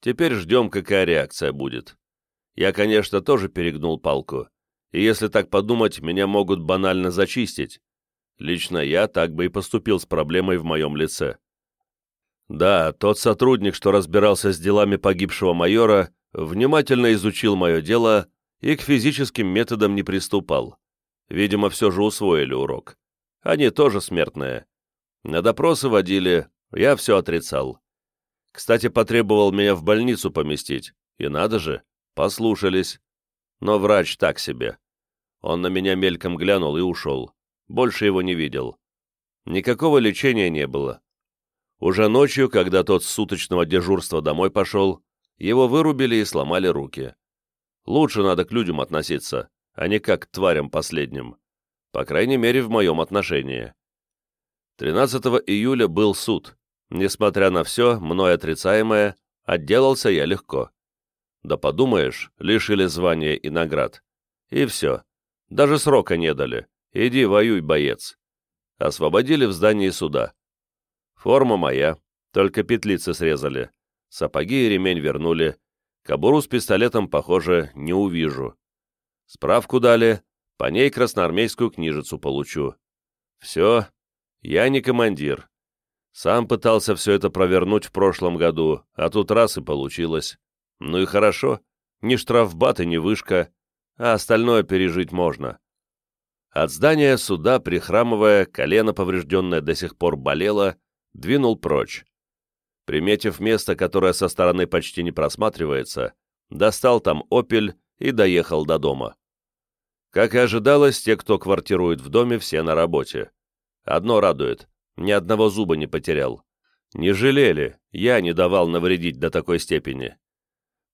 Теперь ждем, какая реакция будет. Я, конечно, тоже перегнул палку, и если так подумать, меня могут банально зачистить. Лично я так бы и поступил с проблемой в моем лице. Да, тот сотрудник, что разбирался с делами погибшего майора, внимательно изучил мое дело и к физическим методам не приступал. Видимо, все же усвоили урок. Они тоже смертные. На допросы водили, я все отрицал. Кстати, потребовал меня в больницу поместить, и надо же, послушались. Но врач так себе. Он на меня мельком глянул и ушел. Больше его не видел. Никакого лечения не было. Уже ночью, когда тот с суточного дежурства домой пошел, его вырубили и сломали руки. Лучше надо к людям относиться, а не как к тварям последним. По крайней мере, в моем отношении. 13 июля был суд. Несмотря на все, мной отрицаемое, отделался я легко. Да подумаешь, лишили звания и наград. И все. Даже срока не дали. Иди воюй, боец. Освободили в здании суда. Форма моя, только петлицы срезали. Сапоги и ремень вернули. Кобуру с пистолетом, похоже, не увижу. Справку дали, по ней красноармейскую книжицу получу. Все, я не командир. Сам пытался все это провернуть в прошлом году, а тут раз и получилось. Ну и хорошо, ни штрафбат и ни вышка, а остальное пережить можно. От здания суда, прихрамывая, колено поврежденное до сих пор болело, двинул прочь. Приметив место, которое со стороны почти не просматривается, достал там «Опель» и доехал до дома. Как и ожидалось, те, кто квартирует в доме, все на работе. Одно радует, ни одного зуба не потерял. Не жалели, я не давал навредить до такой степени.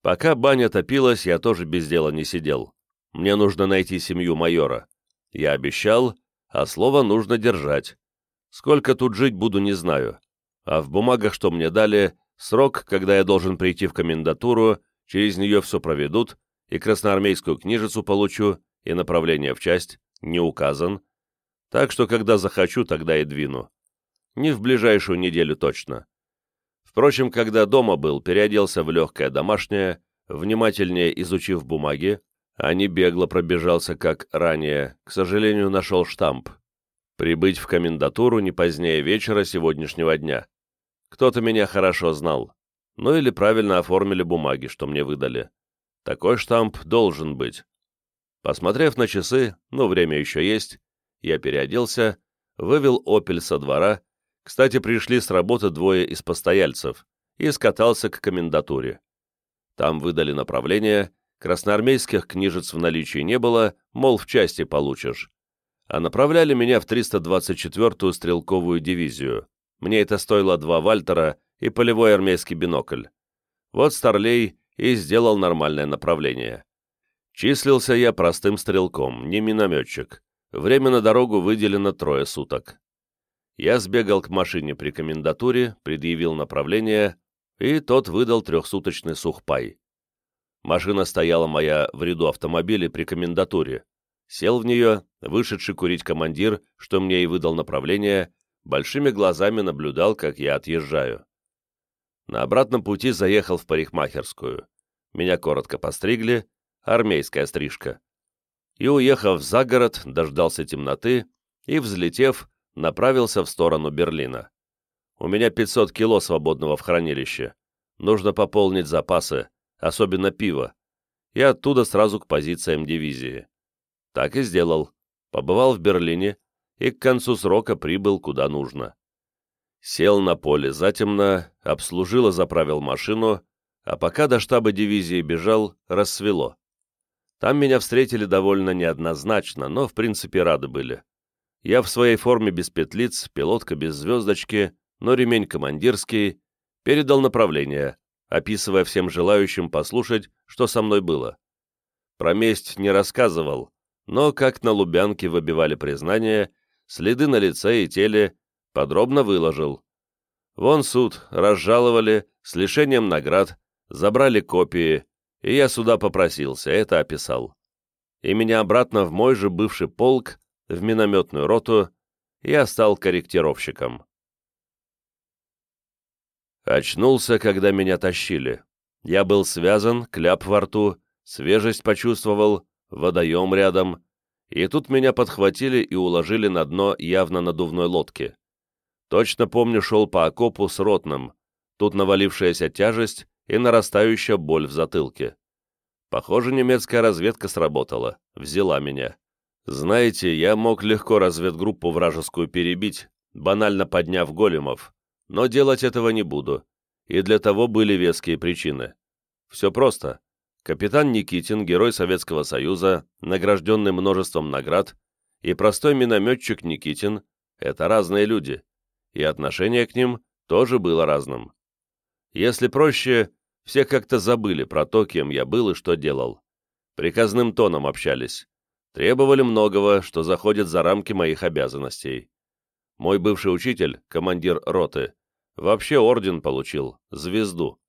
Пока баня топилась, я тоже без дела не сидел. Мне нужно найти семью майора. Я обещал, а слово нужно держать. Сколько тут жить буду, не знаю. А в бумагах, что мне дали, срок, когда я должен прийти в комендатуру, через нее все проведут, и красноармейскую книжицу получу, и направление в часть, не указан. Так что, когда захочу, тогда и двину. Не в ближайшую неделю точно. Впрочем, когда дома был, переоделся в легкое домашнее, внимательнее изучив бумаги, а не бегло пробежался, как ранее, к сожалению, нашел штамп. Прибыть в комендатуру не позднее вечера сегодняшнего дня. Кто-то меня хорошо знал. Ну или правильно оформили бумаги, что мне выдали. Такой штамп должен быть. Посмотрев на часы, ну, время еще есть, я переоделся, вывел «Опель» со двора, кстати, пришли с работы двое из постояльцев, и скатался к комендатуре. Там выдали направление, красноармейских книжец в наличии не было, мол, в части получишь. А направляли меня в 324-ю стрелковую дивизию. Мне это стоило два вальтера и полевой армейский бинокль. Вот Старлей и сделал нормальное направление. Числился я простым стрелком, не минометчик. Время на дорогу выделено трое суток. Я сбегал к машине при комендатуре, предъявил направление, и тот выдал трехсуточный сухпай. Машина стояла моя в ряду автомобилей при комендатуре. Сел в нее, вышедший курить командир, что мне и выдал направление, большими глазами наблюдал, как я отъезжаю. На обратном пути заехал в парикмахерскую. Меня коротко постригли, армейская стрижка и, уехав за город, дождался темноты и, взлетев, направился в сторону Берлина. У меня 500 кило свободного в хранилище. Нужно пополнить запасы, особенно пиво, и оттуда сразу к позициям дивизии. Так и сделал. Побывал в Берлине и к концу срока прибыл куда нужно. Сел на поле затемно, обслужил и заправил машину, а пока до штаба дивизии бежал, рассвело. Там меня встретили довольно неоднозначно, но в принципе рады были. Я в своей форме без петлиц, пилотка без звездочки, но ремень командирский, передал направление, описывая всем желающим послушать, что со мной было. Про месть не рассказывал, но как на Лубянке выбивали признание, следы на лице и теле подробно выложил. Вон суд, разжаловали, с лишением наград, забрали копии, и я сюда попросился, это описал. И меня обратно в мой же бывший полк, в минометную роту, я стал корректировщиком. Очнулся, когда меня тащили. Я был связан, кляп во рту, свежесть почувствовал, водоем рядом, и тут меня подхватили и уложили на дно явно надувной лодки. Точно помню, шел по окопу с ротным, тут навалившаяся тяжесть, и нарастающая боль в затылке. Похоже, немецкая разведка сработала, взяла меня. Знаете, я мог легко разведгруппу вражескую перебить, банально подняв големов, но делать этого не буду, и для того были веские причины. Все просто. Капитан Никитин, герой Советского Союза, награжденный множеством наград, и простой минометчик Никитин — это разные люди, и отношение к ним тоже было разным. Если проще, все как-то забыли про то, кем я был и что делал. Приказным тоном общались. Требовали многого, что заходит за рамки моих обязанностей. Мой бывший учитель, командир роты, вообще орден получил, звезду.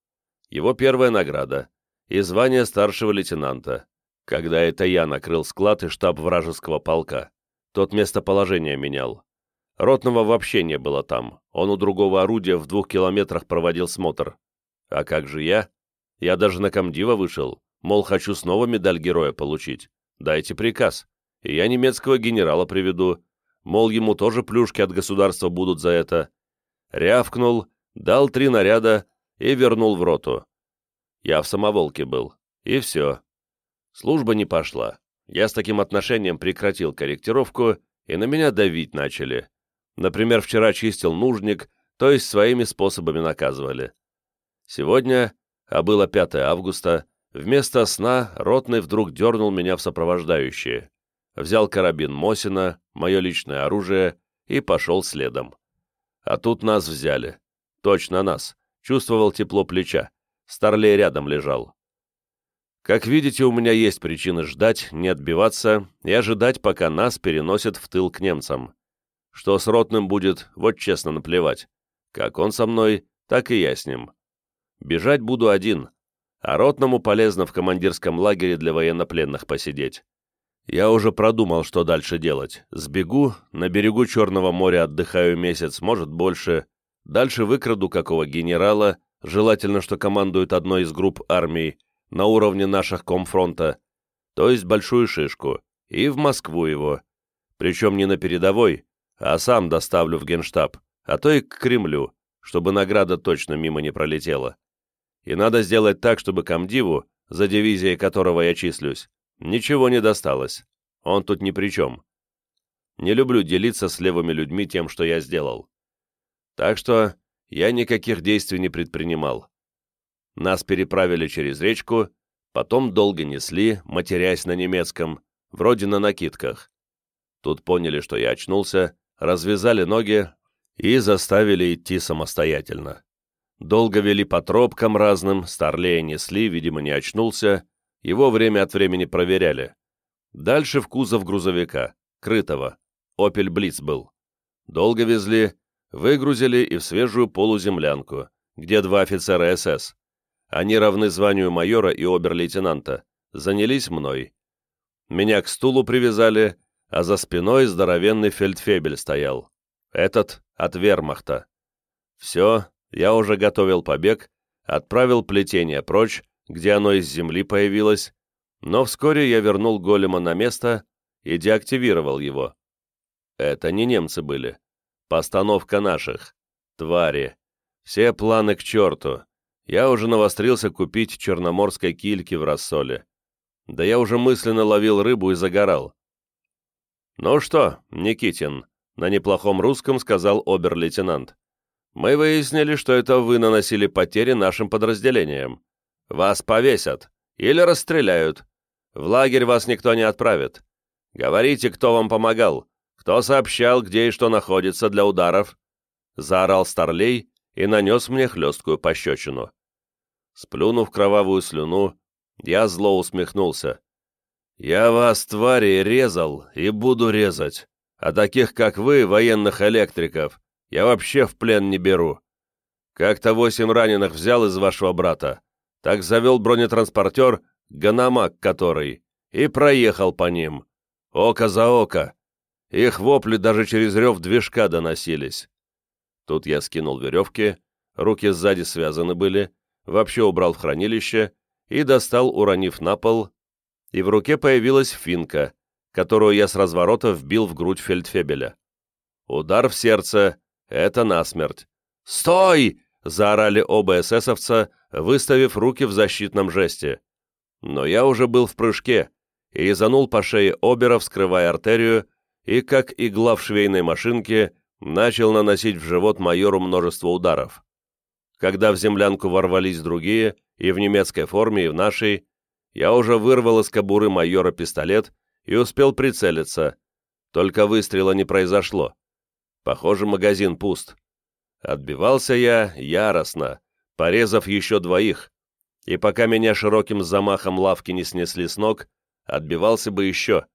Его первая награда и звание старшего лейтенанта, когда это я накрыл склад и штаб вражеского полка. Тот местоположение менял. Ротного вообще не было там, он у другого орудия в двух километрах проводил смотр. А как же я? Я даже на комдива вышел, мол, хочу снова медаль героя получить. Дайте приказ, и я немецкого генерала приведу, мол, ему тоже плюшки от государства будут за это. Рявкнул, дал три наряда и вернул в роту. Я в самоволке был, и все. Служба не пошла. Я с таким отношением прекратил корректировку, и на меня давить начали. Например, вчера чистил нужник, то есть своими способами наказывали. Сегодня, а было 5 августа, вместо сна ротный вдруг дернул меня в сопровождающие. Взял карабин Мосина, мое личное оружие, и пошел следом. А тут нас взяли. Точно нас. Чувствовал тепло плеча. Старлей рядом лежал. Как видите, у меня есть причины ждать, не отбиваться и ожидать, пока нас переносят в тыл к немцам. Что с Ротным будет, вот честно наплевать. Как он со мной, так и я с ним. Бежать буду один, а Ротному полезно в командирском лагере для военнопленных посидеть. Я уже продумал, что дальше делать. Сбегу, на берегу Черного моря отдыхаю месяц, может больше. Дальше выкраду какого генерала, желательно, что командует одной из групп армий, на уровне наших комфронта, то есть большую шишку, и в Москву его. Причем не на передовой, а сам доставлю в генштаб, а то и к Кремлю, чтобы награда точно мимо не пролетела. И надо сделать так, чтобы комдиву, за дивизией которого я числюсь, ничего не досталось. Он тут ни при чем. Не люблю делиться с левыми людьми тем, что я сделал. Так что я никаких действий не предпринимал. Нас переправили через речку, потом долго несли, матерясь на немецком, вроде на накидках. Тут поняли, что я очнулся, развязали ноги и заставили идти самостоятельно. Долго вели по тропкам разным, старлея несли, видимо, не очнулся, его время от времени проверяли. Дальше в кузов грузовика, крытого, «Опель Блиц» был. Долго везли, выгрузили и в свежую полуземлянку, где два офицера СС, они равны званию майора и обер-лейтенанта, занялись мной. Меня к стулу привязали, а за спиной здоровенный фельдфебель стоял. Этот от вермахта. Все, я уже готовил побег, отправил плетение прочь, где оно из земли появилось, но вскоре я вернул голема на место и деактивировал его. Это не немцы были. Постановка наших. Твари. Все планы к черту я уже навострился купить черноморской кильки в рассоле. Да я уже мысленно ловил рыбу и загорал. «Ну что, Никитин», — на неплохом русском сказал обер-лейтенант, «мы выяснили, что это вы наносили потери нашим подразделениям. Вас повесят или расстреляют. В лагерь вас никто не отправит. Говорите, кто вам помогал, кто сообщал, где и что находится для ударов». Заорал Старлей, и нанес мне хлесткую пощечину. Сплюнув кровавую слюну, я зло усмехнулся. «Я вас, твари, резал и буду резать, а таких, как вы, военных электриков, я вообще в плен не беру. Как-то восемь раненых взял из вашего брата, так завел бронетранспортер, Ганамак который, и проехал по ним. Око за око. Их вопли даже через рев движка доносились. Тут я скинул веревки, руки сзади связаны были, вообще убрал в хранилище и достал, уронив на пол, и в руке появилась финка, которую я с разворота вбил в грудь фельдфебеля. Удар в сердце — это насмерть. «Стой!» — заорали оба эсэсовца, выставив руки в защитном жесте. Но я уже был в прыжке и резанул по шее Обера, вскрывая артерию, и, как игла в швейной машинке, начал наносить в живот майору множество ударов. Когда в землянку ворвались другие, и в немецкой форме, и в нашей, я уже вырвал из кобуры майора пистолет и успел прицелиться. Только выстрела не произошло. Похоже, магазин пуст. Отбивался я яростно, порезав еще двоих, и пока меня широким замахом лавки не снесли с ног, отбивался бы еще.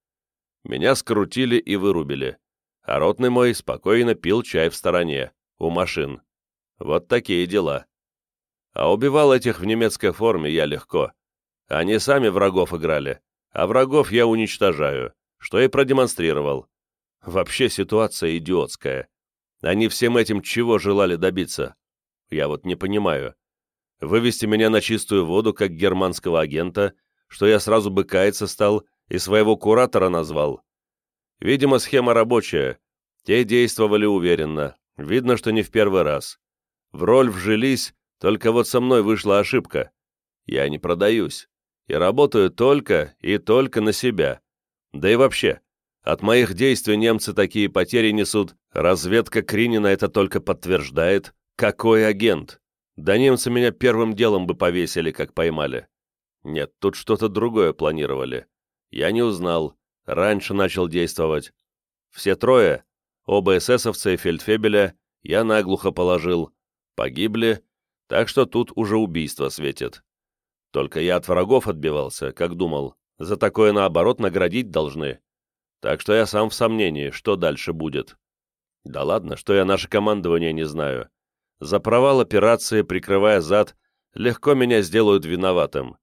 Меня скрутили и вырубили, а ротный мой спокойно пил чай в стороне, у машин. Вот такие дела. А убивал этих в немецкой форме я легко. Они сами врагов играли, а врагов я уничтожаю, что и продемонстрировал. Вообще ситуация идиотская. Они всем этим чего желали добиться? Я вот не понимаю. Вывести меня на чистую воду, как германского агента, что я сразу бы каяться стал и своего куратора назвал. Видимо, схема рабочая. Те действовали уверенно. Видно, что не в первый раз. В роль вжились, только вот со мной вышла ошибка. Я не продаюсь. И работаю только и только на себя. Да и вообще, от моих действий немцы такие потери несут. Разведка Кринина это только подтверждает. Какой агент? Да немцы меня первым делом бы повесили, как поймали. Нет, тут что-то другое планировали. Я не узнал. Раньше начал действовать. Все трое, оба эсэсовца и фельдфебеля, я наглухо положил. Погибли, так что тут уже убийство светит. Только я от врагов отбивался, как думал. За такое, наоборот, наградить должны. Так что я сам в сомнении, что дальше будет. Да ладно, что я наше командование не знаю. За провал операции, прикрывая зад, легко меня сделают виноватым.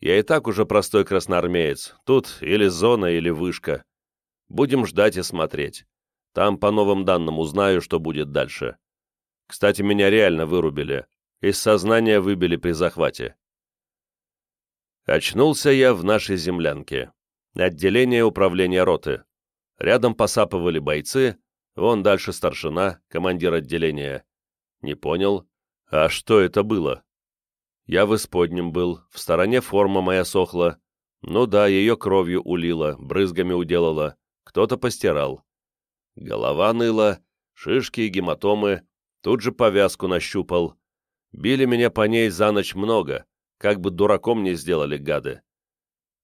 Я и так уже простой красноармеец. Тут или зона, или вышка. Будем ждать и смотреть. Там по новым данным узнаю, что будет дальше. Кстати, меня реально вырубили. Из сознания выбили при захвате. Очнулся я в нашей землянке. Отделение управления роты. Рядом посапывали бойцы, вон дальше старшина, командир отделения. Не понял. А что это было? Я в исподнем был, в стороне форма моя сохла. Ну да, ее кровью улила, брызгами уделала. Кто-то постирал. Голова ныла, шишки и гематомы. Тут же повязку нащупал. Били меня по ней за ночь много, как бы дураком не сделали гады.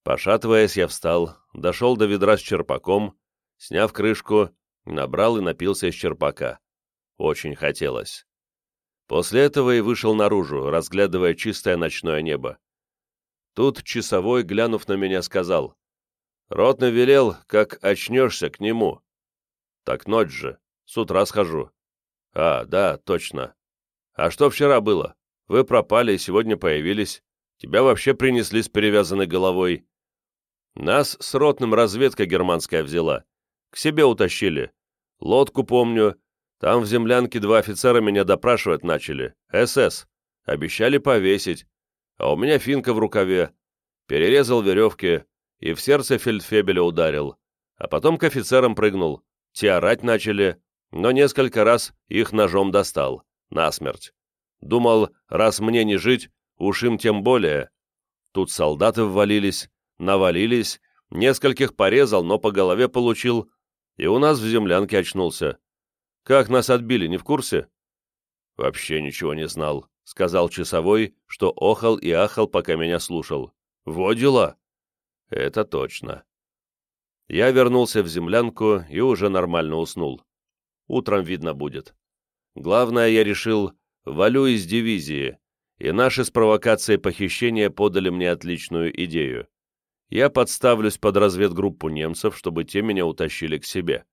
Пошатываясь, я встал, дошел до ведра с черпаком, сняв крышку, набрал и напился из черпака. Очень хотелось. После этого и вышел наружу, разглядывая чистое ночное небо. Тут часовой, глянув на меня, сказал, «Ротный велел, как очнешься, к нему». «Так ночь же, с утра схожу». «А, да, точно. А что вчера было? Вы пропали и сегодня появились. Тебя вообще принесли с перевязанной головой». «Нас с ротным разведка германская взяла. К себе утащили. Лодку помню, там в землянке два офицера меня допрашивать начали. СС. Обещали повесить. А у меня финка в рукаве. Перерезал веревки и в сердце фельдфебеля ударил. А потом к офицерам прыгнул. Те орать начали, но несколько раз их ножом достал. Насмерть. Думал, раз мне не жить, уж им тем более. Тут солдаты ввалились, навалились, нескольких порезал, но по голове получил, и у нас в землянке очнулся. Как нас отбили, не в курсе?» «Вообще ничего не знал», — сказал часовой, что охал и ахал, пока меня слушал. «Во дела!» «Это точно». Я вернулся в землянку и уже нормально уснул. Утром видно будет. Главное, я решил, валю из дивизии, и наши с провокацией похищения подали мне отличную идею. Я подставлюсь под разведгруппу немцев, чтобы те меня утащили к себе.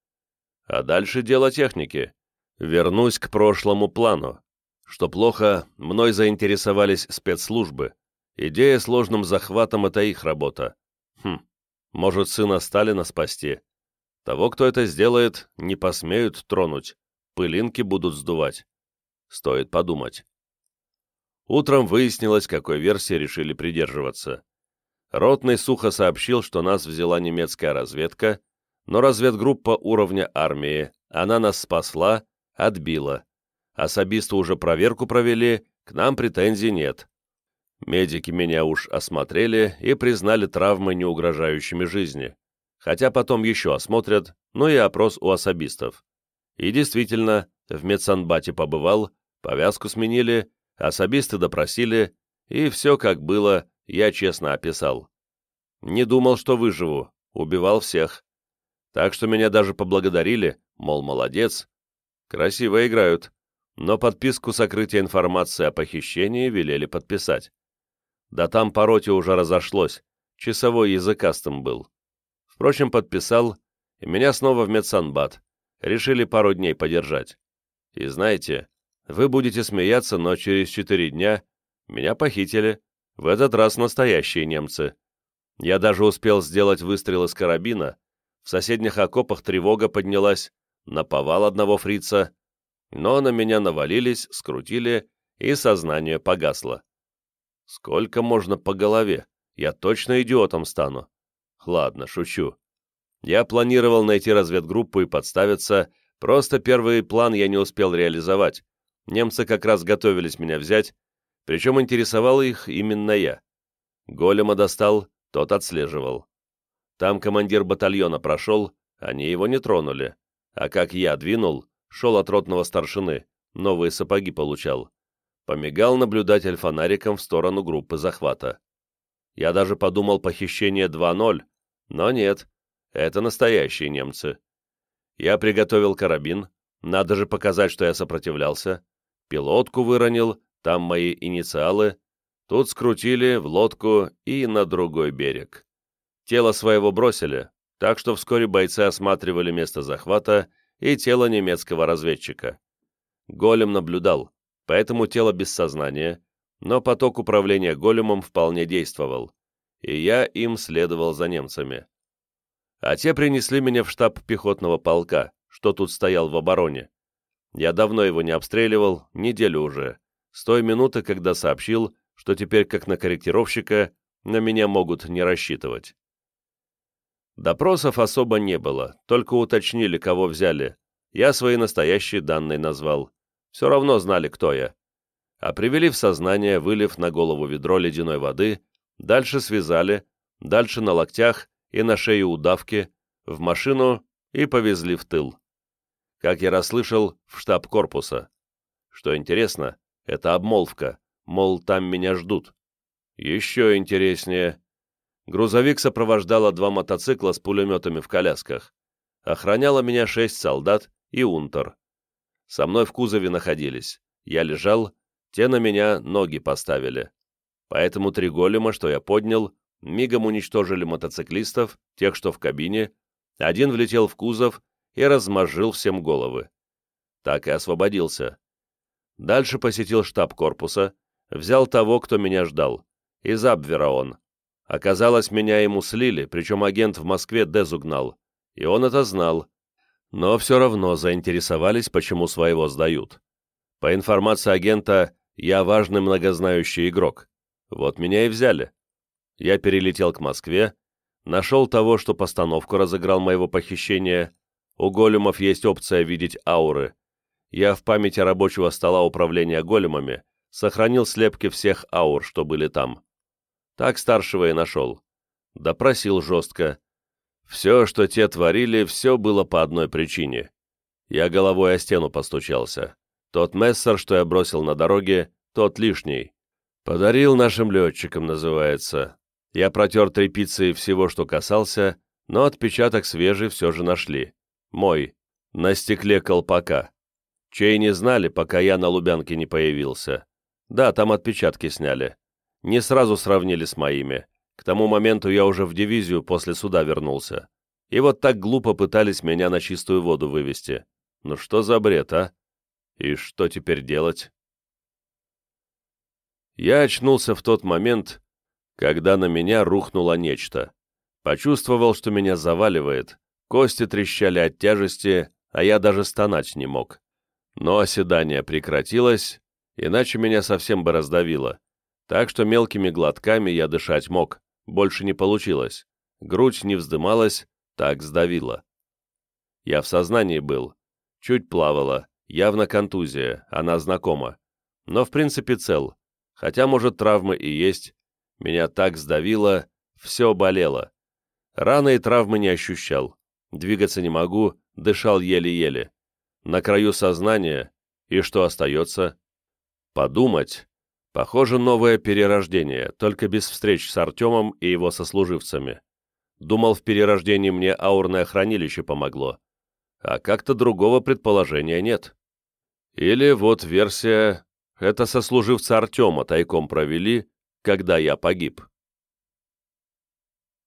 А дальше дело техники. Вернусь к прошлому плану. Что плохо, мной заинтересовались спецслужбы. Идея с ложным захватом — это их работа. Хм, может, сына Сталина спасти. Того, кто это сделает, не посмеют тронуть. Пылинки будут сдувать. Стоит подумать. Утром выяснилось, какой версии решили придерживаться. Ротный сухо сообщил, что нас взяла немецкая разведка, но разведгруппа уровня армии, она нас спасла, отбила. Особисты уже проверку провели, к нам претензий нет. Медики меня уж осмотрели и признали травмы, не угрожающими жизни. Хотя потом еще осмотрят, ну и опрос у особистов. И действительно, в медсанбате побывал, повязку сменили, особисты допросили, и все как было, я честно описал. Не думал, что выживу, убивал всех. Так что меня даже поблагодарили, мол, молодец. Красиво играют. но подписку сокрытия информации о похищении велели подписать. Да там по роте уже разошлось, часовой языкастым был. Впрочем, подписал, и меня снова в медсанбат. Решили пару дней подержать. И знаете, вы будете смеяться, но через четыре дня меня похитили. В этот раз настоящие немцы. Я даже успел сделать выстрел из карабина. В соседних окопах тревога поднялась, наповал одного фрица, но на меня навалились, скрутили, и сознание погасло. Сколько можно по голове? Я точно идиотом стану. Ладно, шучу. Я планировал найти разведгруппу и подставиться, просто первый план я не успел реализовать. Немцы как раз готовились меня взять, причем интересовал их именно я. Голема достал, тот отслеживал. Там командир батальона прошел, они его не тронули. А как я двинул, шел от ротного старшины, новые сапоги получал. Помигал наблюдатель фонариком в сторону группы захвата. Я даже подумал похищение 2.0, но нет, это настоящие немцы. Я приготовил карабин, надо же показать, что я сопротивлялся. Пилотку выронил, там мои инициалы, тут скрутили в лодку и на другой берег. Тело своего бросили, так что вскоре бойцы осматривали место захвата и тело немецкого разведчика. Голем наблюдал, поэтому тело без сознания, но поток управления големом вполне действовал, и я им следовал за немцами. А те принесли меня в штаб пехотного полка, что тут стоял в обороне. Я давно его не обстреливал, неделю уже, с той минуты, когда сообщил, что теперь, как на корректировщика, на меня могут не рассчитывать. Допросов особо не было, только уточнили, кого взяли. Я свои настоящие данные назвал. Все равно знали, кто я. А привели в сознание, вылив на голову ведро ледяной воды, дальше связали, дальше на локтях и на шее удавки, в машину и повезли в тыл. Как я расслышал, в штаб корпуса. Что интересно, это обмолвка, мол, там меня ждут. Еще интереснее. Грузовик сопровождало два мотоцикла с пулеметами в колясках. Охраняло меня шесть солдат и унтер. Со мной в кузове находились. Я лежал, те на меня ноги поставили. Поэтому три голема, что я поднял, мигом уничтожили мотоциклистов, тех, что в кабине, один влетел в кузов и размозжил всем головы. Так и освободился. Дальше посетил штаб корпуса, взял того, кто меня ждал. Из Абвера он. Оказалось, меня ему слили, причем агент в Москве Дезу гнал. И он это знал. Но все равно заинтересовались, почему своего сдают. По информации агента, я важный многознающий игрок. Вот меня и взяли. Я перелетел к Москве, нашел того, что постановку разыграл моего похищения. У големов есть опция видеть ауры я в памяти рабочего стола управления големами сохранил слепки всех аур, что были там. Так старшего и нашел. Допросил жестко. Все, что те творили, все было по одной причине. Я головой о стену постучался. Тот мессер, что я бросил на дороге, тот лишний. Подарил нашим летчикам, называется. Я протер тряпицей всего, что касался, но отпечаток свежий все же нашли. Мой. На стекле колпака чей не знали, пока я на Лубянке не появился. Да, там отпечатки сняли. Не сразу сравнили с моими. К тому моменту я уже в дивизию после суда вернулся. И вот так глупо пытались меня на чистую воду вывести. Ну что за бред, а? И что теперь делать? Я очнулся в тот момент, когда на меня рухнуло нечто. Почувствовал, что меня заваливает, кости трещали от тяжести, а я даже стонать не мог. Но оседание прекратилось, иначе меня совсем бы раздавило. Так что мелкими глотками я дышать мог, больше не получилось. Грудь не вздымалась, так сдавило. Я в сознании был. Чуть плавала, явно контузия, она знакома. Но в принципе цел. Хотя, может, травмы и есть. Меня так сдавило, все болело. Раны и травмы не ощущал. Двигаться не могу, дышал еле-еле на краю сознания, и что остается? Подумать. Похоже, новое перерождение, только без встреч с Артемом и его сослуживцами. Думал, в перерождении мне аурное хранилище помогло. А как-то другого предположения нет. Или вот версия «это сослуживца Артема тайком провели, когда я погиб».